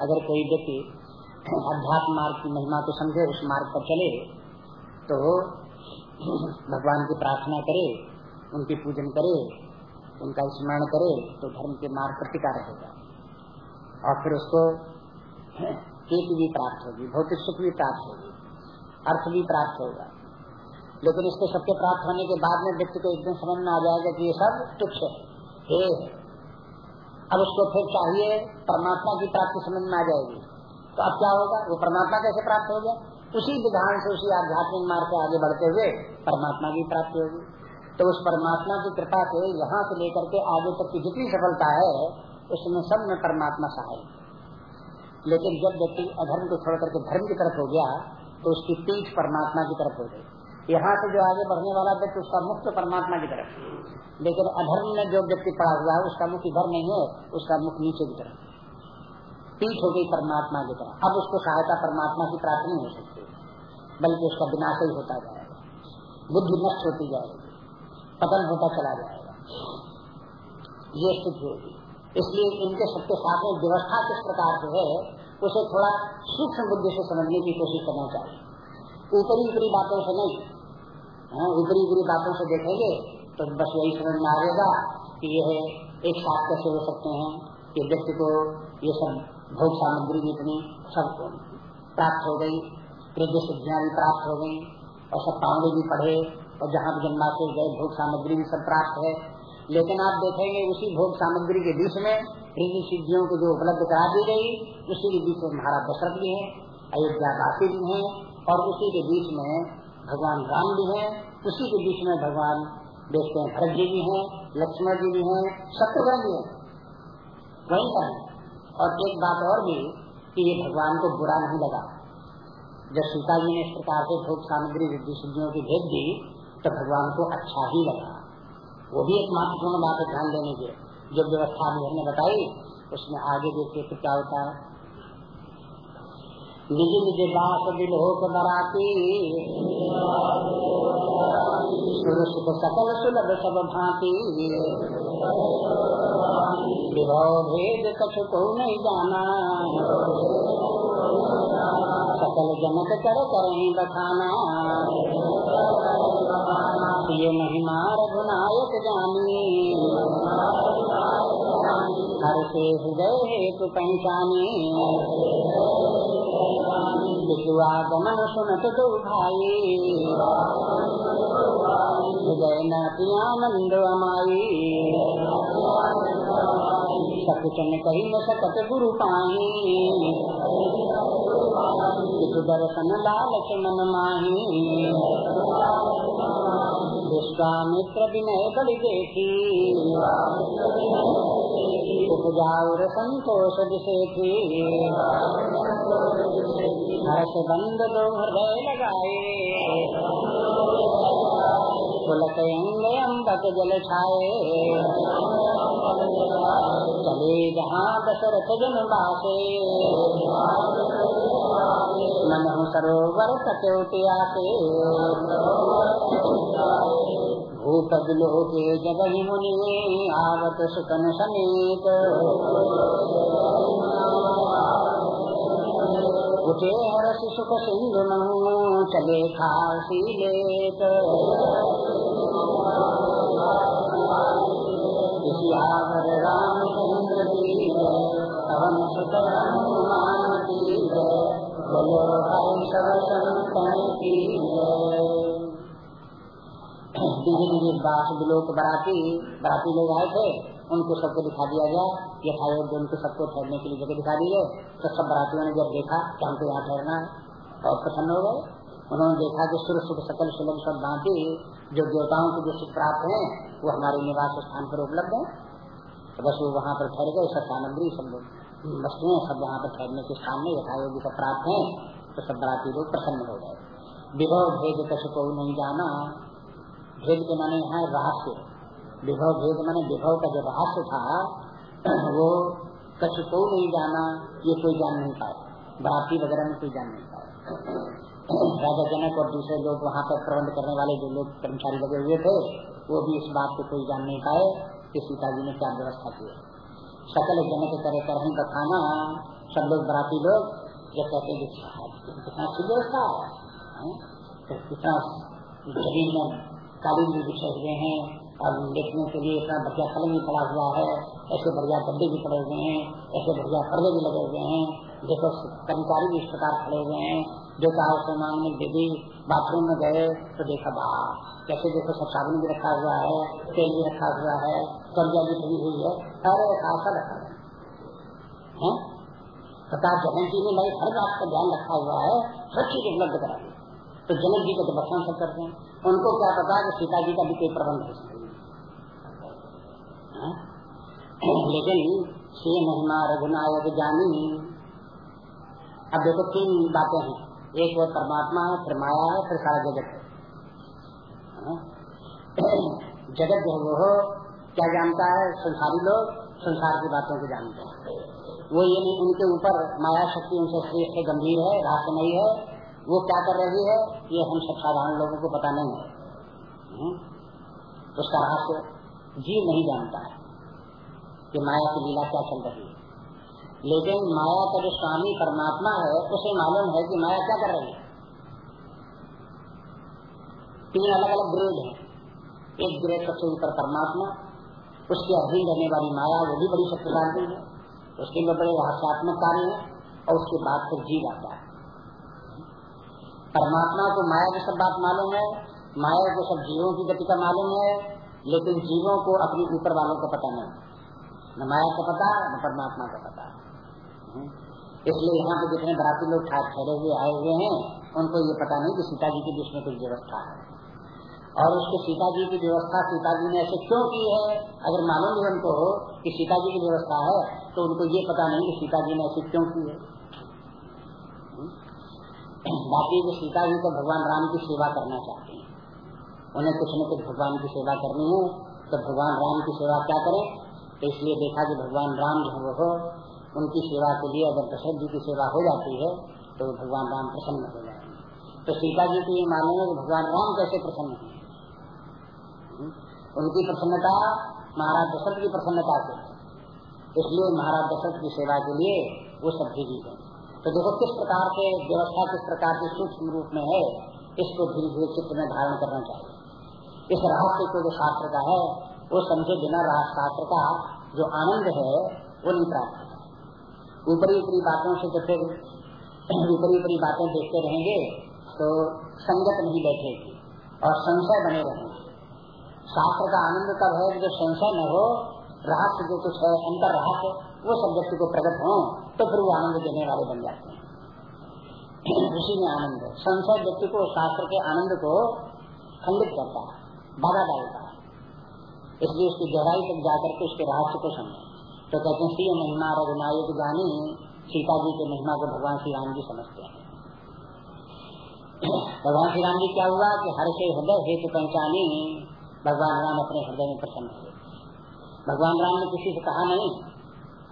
अगर कोई व्यक्ति अध्यात्म मार्ग की महिमा को समझे, उस मार्ग पर चले तो भगवान की प्रार्थना करे, उनकी पूजन करे, उनका स्मरण करे तो धर्म के मार्ग पर टिका रहेगा। और फिर उसको कीर्ति भी प्राप्त होगी, भौतिक सुख भी प्राप्त होगी। अर्थ भी प्राप्त होगा। लेकिन इसके सबके प्राप्त होने के बाद में व्यक्ति को एकदम समझ में आ जाएगा कि ये सब तुच्छ है। अब उसको फिर चाहिए परमात्मा की प्राप्ति समझ में आ जाएगी। तो अब क्या होगा? वो परमात्मा कैसे प्राप्त हो गया? उसी विधान से, उसी आध्यात्मिक मार्ग से आगे बढ़ते हुए परमात्मा की प्राप्ति होगी। तो उस परमात्मा की कृपा से यहाँ से लेकर के आगे तक की जितनी सफलता है, उसमें सब में परमात्मा सहाय लेकिन जब व्यक्ति अधर्म को छोड़ करके धर्म की तरफ़ हो गया तो उसकी पीठ परमात्मा की तरफ़ हो गई। यहाँ से जो आगे बढ़ने वाला व्यक्ति, उसका मुक्त परमात्मा की तरफ़। लेकिन अधर्म में जो व्यक्ति पड़ा हुआ है, उसका मुख इधर नहीं है, उसका मुख नीचे की तरफ़। पीठ हो गई परमात्मा की तरफ़। अब उसको सहायता परमात्मा की प्राप्त नहीं हो सकती। बल्कि उसका विनाश ही होता जाएगा। बुद्धि नष्ट होती जाएगी। पतन होता चला जाएगा। ये स्थिति होगी। इसलिए इनके सबके साथ में व्यवस्था किस प्रकार से है उसे थोड़ा सूक्ष्म बुद्धि से समझने की कोशिश करना चाहिए। ऊपरी ऊपरी बातों से नहीं। हाँ, ऊपरी ऊपरी बातों से देखेंगे तो बस यही समझ में आएगा कि यह एक साथ कैसे हो सकते हैं कि व्यक्ति को ये सब भोग सामग्री भी इतनी सब प्राप्त हो गई वृद्ध सिद्धियाँ भी प्राप्त हो गई और सब पांडे भी पढ़े और जहाँ भी जन्मा से गए भोग सामग्री भी सब प्राप्त है। लेकिन आप देखेंगे उसी भोग सामग्री के बीच में ऋषि सिद्धियों को जो उपलब्ध करा दी गई, उसी के बीच में महाराज दशरथ भी है, अयोध्या वासी भी है, और उसी के बीच में भगवान राम भी है, उसी के बीच में भगवान देखते हैं भरत जी भी है, लक्ष्मण जी भी है, शत्रुघ्न भी है। वही पर और एक बात और भी कि ये भगवान को बुरा नहीं लगा। जब सीता जी ने इस प्रकार से भोग सामग्री रिद्धि सिद्धियों की भेज दी तो भगवान को अच्छा ही लगा। वो भी एक महत्वपूर्ण बात ध्यान देने की जो व्यवस्था भी हमने बताई, उसमें आगे देखिए तो क्या होता है। निज निज बात बिलोक बराती सुर सुख सकल सुलभ सब भांति। विभव भेद कछु को नहीं जाना। सकल जनक कर करें बखाना ये महिमा रघुनायक जानी। से हृदय हेतु पहचानी। गमन सुनत दो भाई हृदय न आनंद अमाई सकुचन कही न सकत गुरु पाई दर्शन लालच मन माही। विश्वामित्र विनय बलि देखी। उपजाउर संतोष दिशे थी हर्ष बंद दो हृदय लगाए पुलक अंग अम्बक जल छाए चले जहाँ दशरथ जन बासे मन सरोवर कटोटिया से भूप के जगही मुनि आवत सुतन समेत उठे हरस सुख सिंधु मनु चले खासी लेत सियावर रामचंद्र की पवन सुत हनुमान की बोलो भाई सब संतन की धीरे धीरे बास बिलोक बराती बराती लोग आए थे उनको सबको दिखा दिया गया यथायोग्य उनको सबको ठहरने के लिए जगह दिखा दी गई तो सब बरातियों ने जब देखा कि हमको यहाँ ठहरना है और प्रसन्न हो गए। उन्होंने देखा कि सुर सुख सकल सुलभ सब बांटी, जो देवताओं को जो सुख प्राप्त है, वो हमारे निवास स्थान पर उपलब्ध है। तो बस वो वहाँ पर ठहर गए, सत्यानंदी सब वस्तुएँ सब वहाँ पर ठहरने के स्थान में यथायोग्य का प्राप्त है तो सब बराती लोग प्रसन्न हो गए। विभव भेद कश को नहीं जाना भेद के माने यहाँ रहस्य। विभव भेद मैंने विभव का जो रहस्य था, वो कछ को नहीं जाना, ये कोई जान नहीं पाए बराती वगैरह में कोई जान नहीं पाए राजा जनक और दूसरे लोग वहाँ पर प्रबंध करने वाले जो लोग कर्मचारी लगे हुए थे, वो भी इस बात को कोई जान नहीं पाए कि सीता जी ने क्या व्यवस्था की है। सकल जनक करे कर बखाना सब लोग बराती लोग, ये कहते हैं कितना व्यवस्था है? तो कितना ज़मीन में कालीन भी बिछे हुए हैं और देखने के लिए इतना बढ़िया कलम भी पड़ा हुआ है, ऐसे बढ़िया गड्ढे भी पड़े हुए हैं, ऐसे बढ़िया पर्दे भी लगे हुए हैं, देखो कर्मचारी भी इस प्रकार खड़े हुए हैं, जो कहा उसने मांगने दीदी बाथरूम में गए तो देखा बाहर कैसे देखो सब साबुन भी रखा हुआ है, तेल भी रखा हुआ है कब्जा भी खड़ी हुई है सारे खासा रखा है। प्रताप जगन जी ने भाई हर बात का ध्यान रखा हुआ है, हर चीज़ उपलब्ध करा तो जनक जी को तो सब करते हैं। उनको क्या पता कि सीता जी का भी कोई प्रबंध है? हाँ? लेकिन से महिमा रघुनायक जानी। अब देखो तीन बातें हैं। एक वो परमात्मा है, फिर माया है, फिर सारा जगत है। हाँ? जगत जो वो हो, क्या जानता है? संसारी लोग संसार की बातों को जानते हैं। वो ये नहीं, उनके ऊपर माया शक्ति उनसे श्रेष्ठ गंभीर है, रहस्यमयी है। वो क्या कर रही है? ये हम सब साधारण लोगों को पता नहीं है। हाँ? उसका रहस्य जीव नहीं जानता है कि माया की लीला क्या चल रही है। लेकिन माया का जो स्वामी परमात्मा है, उसे मालूम है कि माया क्या कर रही है। तीन अलग अलग ग्रेड है। एक ग्रेड सबसे ऊपर परमात्मा, उसके अधीन रहने वाली माया, वो भी बड़ी शक्तिशाली है। उसके लिए बड़े रहस्यात्मक कार्य है और उसके बाद फिर जीव आता है। परमात्मा को माया की सब बात मालूम है, माया को सब जीवों की गति का मालूम है, लेकिन जीवों को अपने ऊपर वालों का पता नहीं न माया का पता, न परमात्मा का पता हम्म। इसलिए यहाँ पे जितने बराती लोग ठहरे हुए, आए हुए हैं, उनको ये पता नहीं कि सीता जी की बीच में कुछ व्यवस्था है और उसको सीता जी की व्यवस्था सीता जी ने ऐसे क्यों की है अगर मालूम ही उनको कि सीता जी की व्यवस्था है तो उनको ये पता नहीं कि सीता जी ने ऐसे क्यों की है। बाकी जो सीता जी को भगवान राम की सेवा करना चाहते हैं, उन्हें कुछ न कुछ भगवान की सेवा करनी है तो भगवान राम की सेवा क्या करें? तो इसलिए देखा कि भगवान राम जो हो उनकी सेवा के लिए अगर दशरथ जी की सेवा हो जाती है तो भगवान राम प्रसन्न हो जाएँगे तो सीता जी की मालूम है कि भगवान राम कैसे प्रसन्न है? हम्म? उनकी प्रसन्नता महाराज दशरथ की प्रसन्नता से। इसलिए महाराज दशरथ की सेवा के लिए वो सब भेजी है। तो देखो किस प्रकार के व्यवस्था, किस प्रकार के सूक्ष्म रूप में है, इसको धीरे धीरे चित्र में धारण करना चाहिए। इस रहस्य को जो शास्त्र का है, वो समझे बिना शास्त्र का जो आनंद है, वो नहीं प्राप्त ऊपरी ऊपरी बातों से तो फिर ऊपरी ऊपरी बातें देखते रहेंगे तो संगत नहीं बैठेगी और संशय बने रहेंगे। शास्त्र का आनंद तब है जो संशय न हो, रहस्य जो कुछ है अंतर रहस्य वो सब व्यक्ति को प्रकट हो तो फिर वो आनंद देने वाले बन जाते हैं। उसी में आनंद संशय व्यक्ति को शास्त्र के आनंद को खंडित करता है, बाधा डालता है। इसलिए उसकी गहराई तक जाकर के उसके रहस्य को समझे। तो कहते हैं सी महिमा रघुनायक जानी सीता जी के महिमा को भगवान श्री राम जी समझते हैं। भगवान श्री राम जी क्या हुआ कि हर से हृदय हेतु पहचानी भगवान राम अपने हृदय में प्रसन्न हुए। भगवान राम ने किसी से कहा नहीं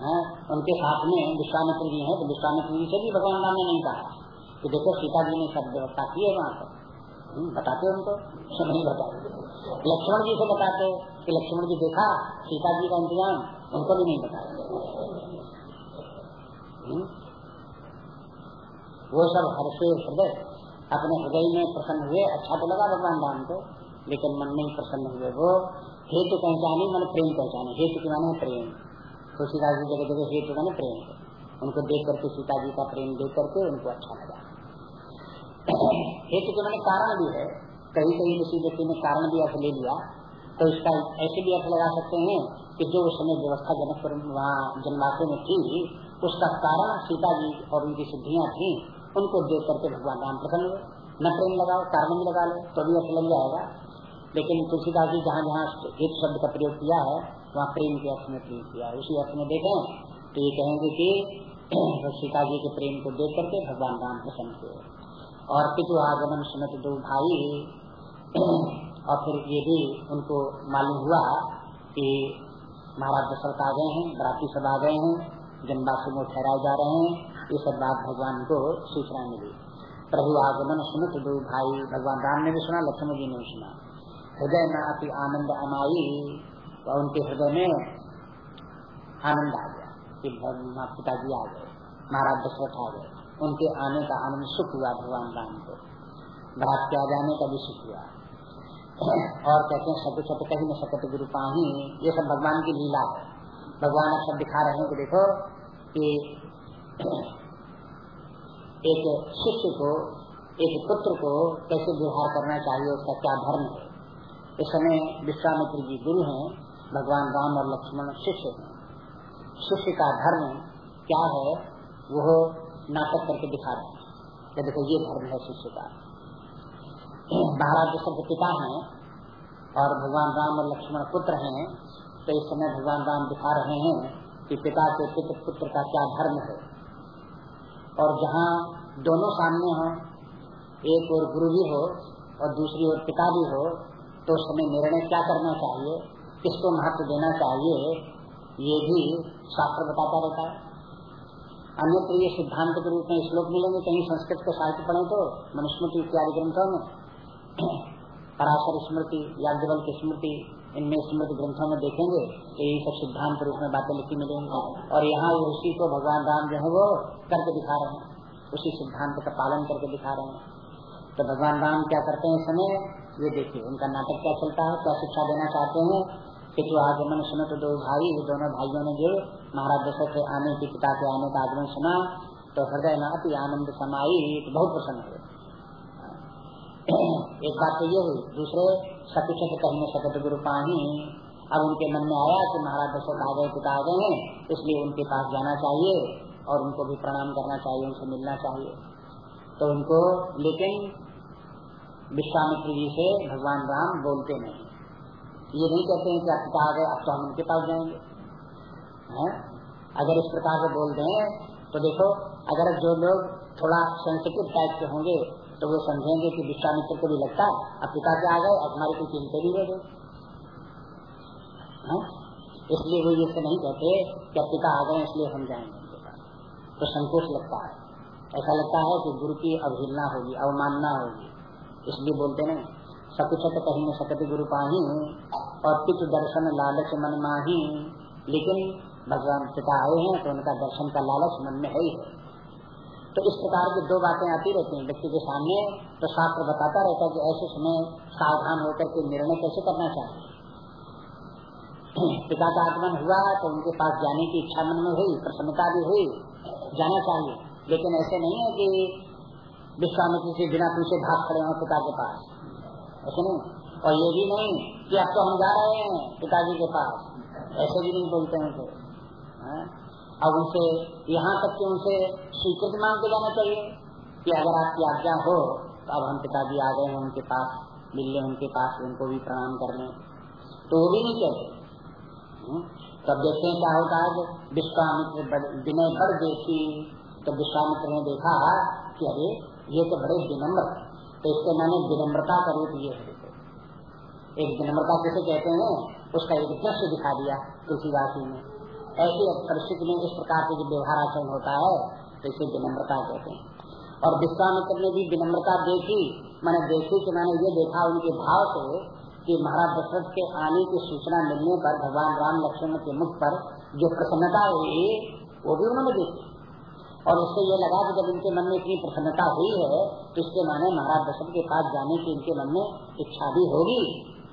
है उनके साथ में विश्वामित्र जी है तो विश्वामित्र जी से भी भगवान राम ने नहीं कहा। कि देखो सीता जी ने सब व्यवस्था की है वहाँ पर। हम्म, बताते उनको नहीं बताते। लक्ष्मण जी से बताते कि लक्ष्मण जी देखा सीता जी का इंतज़ाम उनको भी नहीं बताया। हम्म? वो सब हर्षे हृदय अपने हृदय में प्रसन्न हुए अच्छा तो लगा भगवान राम को लेकिन मन में प्रसन्न हुए वो हेतु पहचानी मन प्रेम पहचाने हेतु के माने प्रेम। तुलसीदास जी जगह जगह हेतु माने प्रेम उनको देख करके सीता जी का प्रेम देख करके उनको अच्छा लगा। हेतु के माने कारण भी है। कहीं कहीं किसी व्यक्ति ने कारण भी अर्थ ले लिया। तो इसका ऐसे भी अर्थ लगा सकते हैं कि जो उस समय व्यवस्था जनक वहाँ जन्माष्टमी में थी, उसका कारण सीता जी और उनकी सिद्धियाँ थी, उनको देख करके भगवान राम प्रसन्न हुए। न प्रेम लगाओ, कारण भी लगा लो तो भी अर्थ लग जाएगा। लेकिन तुलसीदास जी जहाँ जहाँ हित शब्द का प्रयोग किया है वहाँ प्रेम के अर्थ में प्रयोग किया उसी अर्थ में देखें तो ये कहेंगे कि सीता जी के प्रेम को देख करके भगवान राम प्रसन्न हुए और पितु आगमन सुनत दो भाई और फिर ये भी उनको मालूम हुआ कि महाराज दशरथ आ गए हैं, बराती सब आ गए हैं जनवासी में ठहराए जा रहे हैं। ये सब बात भगवान को सूचना मिली। प्रभु आगमन सुनत दो भाई, भगवान राम ने भी सुना, लक्ष्मण जी ने भी सुना। हृदय में अति आनंद अमाई। और उनके हृदय में आनंद आ गया कि पिताजी आ गए, महाराज दशरथ आ गए। उनके आने का आनंद सुख हुआ भगवान राम को। भारत के आ जाने का भी सुख हुआ। और कहते हैं सत्य सत्य कहीं न सकत गुरु पाही। ये सब भगवान की लीला है। भगवान अब सब दिखा रहे हैं कि देखो कि एक शिष्य को, एक पुत्र को कैसे व्यवहार करना चाहिए, उसका क्या धर्म है? इस समय विश्वामित्र जी गुरु हैं। भगवान राम और लक्ष्मण शिष्य शिष्य का धर्म क्या है वो नाटक करके दिखा रहे हैं। देखो, ये धर्म है शिष्य का। महाराज दशरथ पिता हैं और भगवान राम और लक्ष्मण पुत्र हैं तो इस समय भगवान राम दिखा रहे हैं कि पिता के पितृ पुत्र का क्या धर्म है। और जहाँ दोनों सामने हो, एक और गुरु भी हो और दूसरी ओर पिता भी हो तो उस समय निर्णय क्या करना चाहिए? किसको महत्व देना चाहिए, ये भी शास्त्र बताता रहता है। अन्यत्र ये सिद्धांत के रूप में श्लोक मिलेंगे, कहीं संस्कृत के साहित्य पढ़े तो मनुस्मृति इत्यादि ग्रंथों में, पराशर स्मृति याज्ञवल की स्मृति, इनमें स्मृति ग्रंथों में देखेंगे तो यही सब सिद्धांत रूप में बातें लिखी मिलेंगी। और यहाँ उसी को भगवान राम जो है वो करके दिखा रहे हैं। उसी सिद्धांत का पालन करके दिखा रहे हैं। तो भगवान राम क्या करते हैं समय, ये देखिए, उनका नाटक क्या चलता है, क्या शिक्षा देना चाहते हैं कि आगमन सुनो तो दो भाई दोनों भाइयों ने जो महाराज दशरथ के आने की पिता के आने का आगमन सुना तो हृदय में अति आनंद समाई तो बहुत प्रसन्न हुए। एक बात तो ये हुई, दूसरे सकुच कहने सकत गुरु पानी, अब उनके मन में आया कि महाराज दशरथ आ गए पिता आ गए हैं, इसलिए उनके पास जाना चाहिए और उनको भी प्रणाम करना चाहिए, उनसे मिलना चाहिए। तो उनको, लेकिन, विश्वामित्र जी से भगवान राम बोलते नहीं। ये नहीं कहते हैं कि आप पिता आ गए अब तो हम उनके पास जाएँगे। है? अगर इस प्रकार से बोल दें तो देखो, अगर जो लोग थोड़ा सेंसिटिव टाइप के होंगे तो वो समझेंगे कि विश्वामित्र को भी लगता है, अब पिता के आ गए, अब हमारी कोई चिंता भी हो गई। इसलिए वो ये नहीं कहते कि अब पिता आ गए, इसलिए हम जाएँगे तो संकोच लगता है। ऐसा लगता है कि गुरु की अवहेलना होगी, अवमानना होगी। इसलिए बोलते नहीं। सकुचत कहीं सकते गुरु पाही और पित दर्शन लालच मन माही। लेकिन भगवान पिता आए हैं तो उनका दर्शन का लालच मन में है तो इस प्रकार की दो बातें आती रहती हैं। व्यक्ति के सामने तो शास्त्र बताता रहता है कि ऐसे समय सावधान होकर के निर्णय कैसे करना चाहिए। पिता का आगमन हुआ तो उनके पास जाने की इच्छा मन में हुई, प्रसन्नता भी हुई, जाना चाहिए। लेकिन ऐसे नहीं है कि विश्वामित्र से बिना पूछे भाग खड़े हों पिता के पास। ऐसे नहीं। और ये भी नहीं कि अब तो हम जा रहे हैं पिताजी के पास। ऐसे भी नहीं बोलते हैं तो। अब उनसे, यहाँ तक कि उनसे स्वीकृति मांग के जाना चाहिए कि अगर आपकी आज्ञा हो तो अब हम पिताजी आ गए हैं उनके पास, मिल उनके पास, उनको भी प्रणाम कर लें। तो वो भी नहीं कहते। हम्म? तब देखते हैं क्या होता है विश्वामित्र विनय बढ़ देखी तो विश्वामित्र ने देखा कि अरे, ये तो बड़े विनम्र तो इसके मैंने विनम्रता का रूप ये है। एक विनम्रता कैसे कहते हैं, उसका एक दृश्य दिखा दिया तुलसीदासी ने ऐसी परिस्थिति में इस प्रकार के जो व्यवहार आचरण होता है तो इसे विनम्रता कहते हैं। और विश्वामित्र ने भी विनम्रता देखी, मैंने देखी कि मैंने ये देखा उनके भाव से कि महाराज दशरथ के आने की सूचना मिलने पर भगवान राम लक्ष्मण के मुख पर जो प्रसन्नता हुई, वो भी उन्होंने देखी। और उससे ये लगा कि जब इनके मन में इतनी प्रसन्नता हुई है तो इसके माने महाराज दशरथ के पास जाने की इनके मन में इच्छा भी होगी।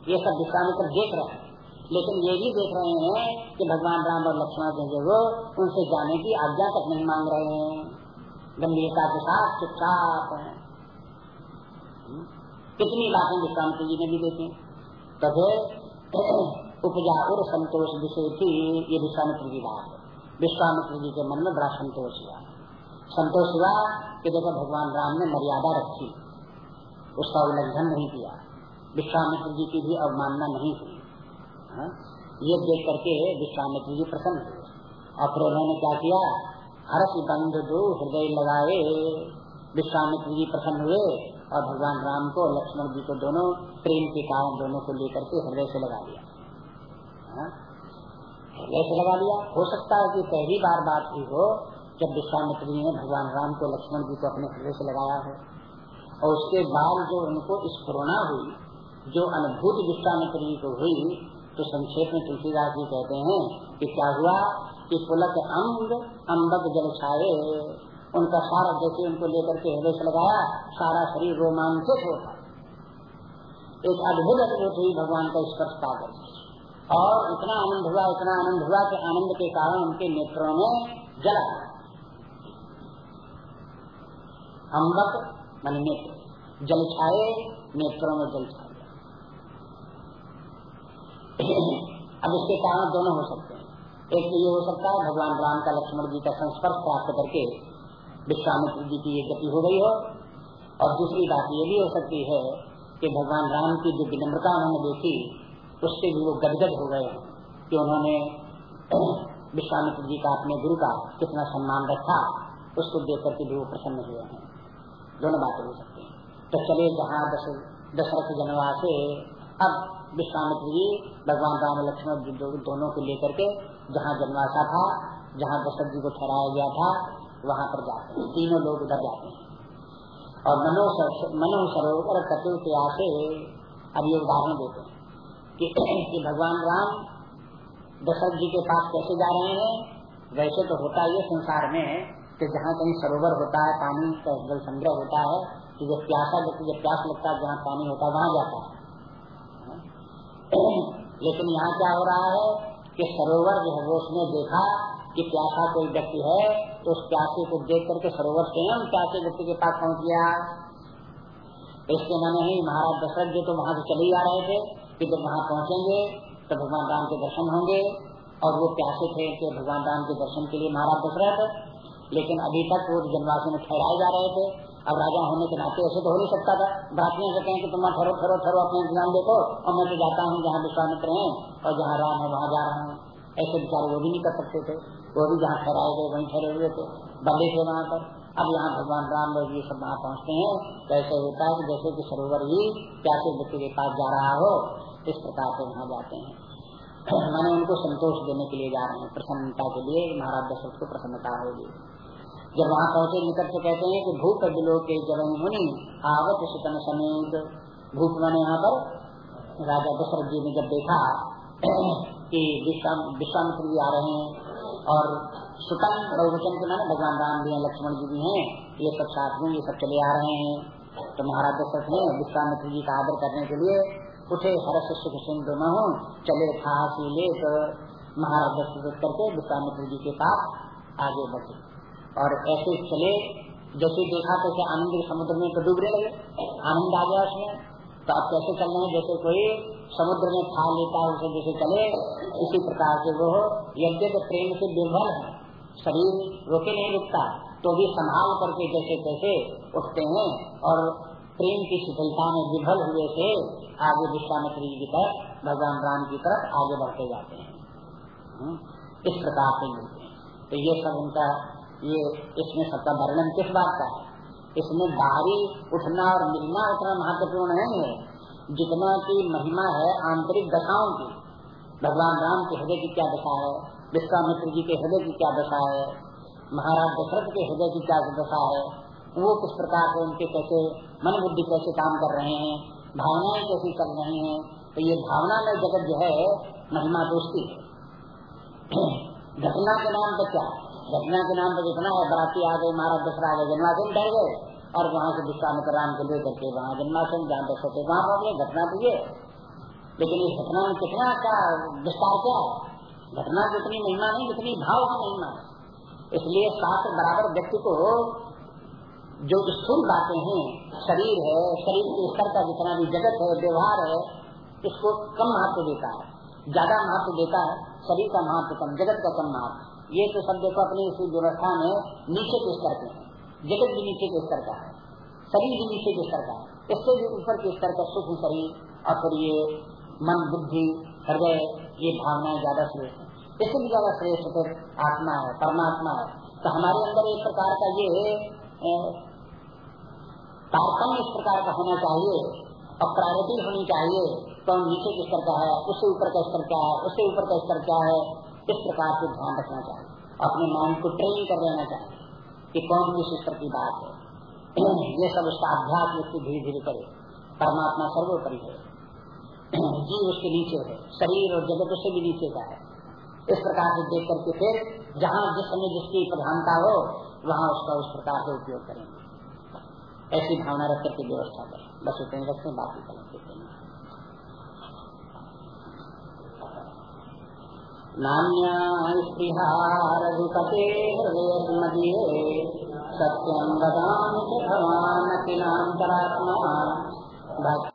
ये सब विश्वामित्र देख रहे हैं। लेकिन ये भी देख रहे हैं कि भगवान राम और लक्ष्मण जो वो उनसे जाने की आज्ञा तक नहीं मांग रहे हैं। गंभीरता के साथ चुपचाप है। कितनी बातें विश्वामित्र जी ने भी देखी। तो फिर उपजा और संतोष विषय थी, ये विश्वामित्र की बात है। विश्वामित्र जी के मन में बड़ा संतोष हुआ। संतोष हुआ कि देखो भगवान राम ने मर्यादा रखी। उसका उल्लंघन नहीं किया। विश्वामित्र जी की भी अवमानना नहीं हुई। हाँ? ये देख करके विश्वामित्र जी प्रसन्न हुए। और फिर उन्होंने क्या किया? हर्ष बंध दो हृदय लगाए। विश्वामित्र जी प्रसन्न हुए और भगवान राम को, लक्ष्मण जी को दोनों, प्रेम के कारण दोनों को लेकर के हृदय से लगा लिया। हाँ? हृदय से लगा लिया। हो सकता है कि पहली बार बात हुई हो, जब विश्वामित्र जी ने भगवान राम को, लक्ष्मण जी को अपने हृदय से लगाया है। और उसके बाद जो उनको स्फुरना हुई जो अनुभूत विश्वामित्र को हुई तो संक्षेप में तुलसीदास जी कहते हैं कि क्या हुआ कि पुलक अंग अम्बक जल छाये उनका सारा जैसे उनको लेकर के हृदय से लगाया, सारा शरीर रोमांचित होता एक अद्भुत अद्भुत हुई भगवान का स्पर्श पाकर और इतना आनंद हुआ, इतना आनंद हुआ कि आनंद के कारण उनके नेत्रों में जल अम्बक मान नेत्र, जल छाये नेत्रों में जल छाए। अब इसके कारण दोनों हो सकते हैं। एक तो ये हो सकता है, भगवान राम का लक्ष्मण जी का संस्पर्श प्राप्त करके विश्वामित्र जी की ये गति हो गई हो। और दूसरी बात ये भी हो सकती है कि भगवान राम की जो विनम्रता उन्होंने देखी, उससे भी वो गदगद हो गए कि उन्होंने विश्वामित्र जी का अपने गुरु का कितना सम्मान रखा, उसको देख करके भी वो प्रसन्न हुए हैं। दोनों बातें हो सकती है। तो चले जहाँ दशरथ जनवासे, अब विश्वामित्र जी भगवान राम लक्ष्मण जी दोनों को लेकर के जहाँ जन्माशा था जहाँ दशरथ जी को ठहराया गया था वहाँ पर जाते हैं। तीनों लोग उधर जाते हैं। और मनो मनो सरोवर कटे के आसे अब ये उदाहरण देते कि, कि भगवान राम दशरथ जी के पास कैसे जा रहे हैं? वैसे तो होता ही संसार में कि जहाँ कहीं सरोवर होता है पानी का जल संग्रह होता है जब प्यासा जब प्यास लगता है जहाँ पानी होता है वहाँ जाता है। लेकिन यहाँ क्या हो रहा है कि सरोवर जो है उसने देखा कि प्यासा कोई व्यक्ति है तो उस प्यासे को देख करके सरोवर स्वयं प्यासे व्यक्ति के पास पहुँच गया। इसके मैंने ही महाराज दशरथ जी तो वहाँ से चले आ रहे थे कि जब वहाँ पहुँचेंगे तो भगवान राम के दर्शन होंगे। और वो प्यासे थे कि भगवान राम के दर्शन के लिए महाराज दशरथ, लेकिन अभी तक वो जनवासी में ठहराए जा रहे थे। अब राजा होने के नाते ऐसे तो हो नहीं सकता था। भारतीय से कहें कि तुम ठहरो ठहरो ठहरो, अपने इंतज़ाम देखो और मैं तो जाता हूँ जहाँ विश्वामित्र है और जहाँ राम है, वहाँ जा रहा हूँ। ऐसे विचार वो भी नहीं कर सकते थे। वो भी जहाँ ठहराए गए, वहीं ठहरे हुए थे। बंदे थे वहाँ पर। अब यहाँ भगवान राम लोग ये सब वहाँ पहुँचते हैं। तो ऐसे होता है कि जैसे कि सरोवर ही प्यासे व्यक्ति के पास जा रहा हो, इस प्रकार से वहाँ जाते हैं। मैंने उनको संतोष देने के लिए जा रहे हैं। प्रसन्नता के लिए, महाराज दशरथ को प्रसन्नता होगी। जब वहाँ पहुँचे निकट से कहते हैं कि भूप बिलो के जब मुनि आवत सुतन समेत। भूप मैंने यहाँ पर राजा दशरथ जी ने जब देखा कि विश्वामित्र जी आ रहे हैं और सुतन बहुवचन के माने भगवान राम भी हैं, लक्ष्मण जी भी हैं, ये सब साथ में, ये सब चले आ रहे हैं। तो महाराज दशरथ ने विश्वामित्र जी का आदर करने के लिए उठे हर्ष सुख सिंह दोनों चले था ले तो महाराज दशरथ करके विश्वामित्र जी के पास आगे बढ़े। और ऐसे चले जैसे देखा तैसे आनंद के समुद्र में तो डूबने लगे। आनंद आ गया उसमें। तो आप कैसे चल रहे जैसे कोई समुद्र में खा लेता है उसे जैसे चले इसी प्रकार से वो यज्ञ के प्रेम से विभल है। शरीर रोके नहीं रुकता। तो भी संभाल करके जैसे तैसे उठते हैं और प्रेम की शिथिलता में विभल हुए से आगे विश्वामित्री जी की तरफ़ भगवान राम की तरफ़ आगे बढ़ते जाते हैं। हम्म, इस प्रकार से मिलते हैं। तो ये सब उनका ये इसमें सबका वर्णन किस बात का? है इसमें बाहरी उठना और मिलना उतना महत्वपूर्ण नहीं है। जितना की महिमा है आंतरिक दशाओं की। भगवान राम के हृदय की क्या दशा है? विश्वामित्र जी के हृदय की क्या दशा है? महाराज दशरथ के हृदय की क्या दशा है? वो किस प्रकार से उनके कैसे मन बुद्धि कैसे काम कर रहे हैं? भावनाएँ कैसी चल रही हैं? तो ये भावना में जगत जो है, महिमा दोस्ती है। घटना के नाम पर क्या? घटना के नाम पर जितना है बराती आ गए महाराज दसरा आ गए जन्माष्टमी डर गए। और वहाँ से विश्वामित्र राम को लेकर के वहाँ जन्माष्टमी जहाँ दस होते वहाँ पहुँच घटना तो ये लेकिन इस घटना में कितना का विस्तार क्या है? घटना की उतनी महिमा नहीं जितनी भाव की महिमा। है इसलिए शास्त्र बराबर व्यक्ति को जो स्थूल बातें हैं, शरीर है, शरीर के स्तर का जितना भी जगत है, व्यवहार है, इसको कम महत्व देता है। ज़्यादा महत्व देता है, शरीर का महत्व कम, जगत का कम महत्व। ये तो सब देखो अपनी व्यवस्था में नीचे के स्तर के जगत भी नीचे के स्तर का है। शरीर भी नीचे के स्तर का है। इससे भी ऊपर के स्तर का सुख शरीर और फिर ये मन बुद्धि, हृदय, ये भावनाएँ ज़्यादा श्रेष्ठ है। इससे भी ज़्यादा श्रेष्ठ फिर आत्मा है, परमात्मा है। तो हमारे अंदर एक प्रकार का ये तारतम्य इस प्रकार का होना चाहिए और प्रायोरिटी होनी चाहिए तो नीचे के स्तर का है, उससे ऊपर का स्तर क्या है, उससे ऊपर का स्तर क्या है इस प्रकार से ध्यान रखना चाहिए? अपने माइंड को ट्रेन कर लेना चाहिए कि कौन किस स्तर की बात है। ये सब उसका अभ्यास उसको धीरे धीरे करे। परमात्मा सर्वोपरि है। जीव उसके नीचे है। शरीर और जगत उससे भी नीचे का है। इस प्रकार से देख करके फिर जहाँ जिस समय जिसकी प्रधानता हो, वहाँ उसका उस प्रकार से उपयोग करेंगे। ऐसी भावना रख करके व्यवस्था करें। बस उतने रखते बाकी करें नान्या स्पृहा रघुपते हृदय मदीये सत्यम वदामि भगवान अखिलांतरात्मा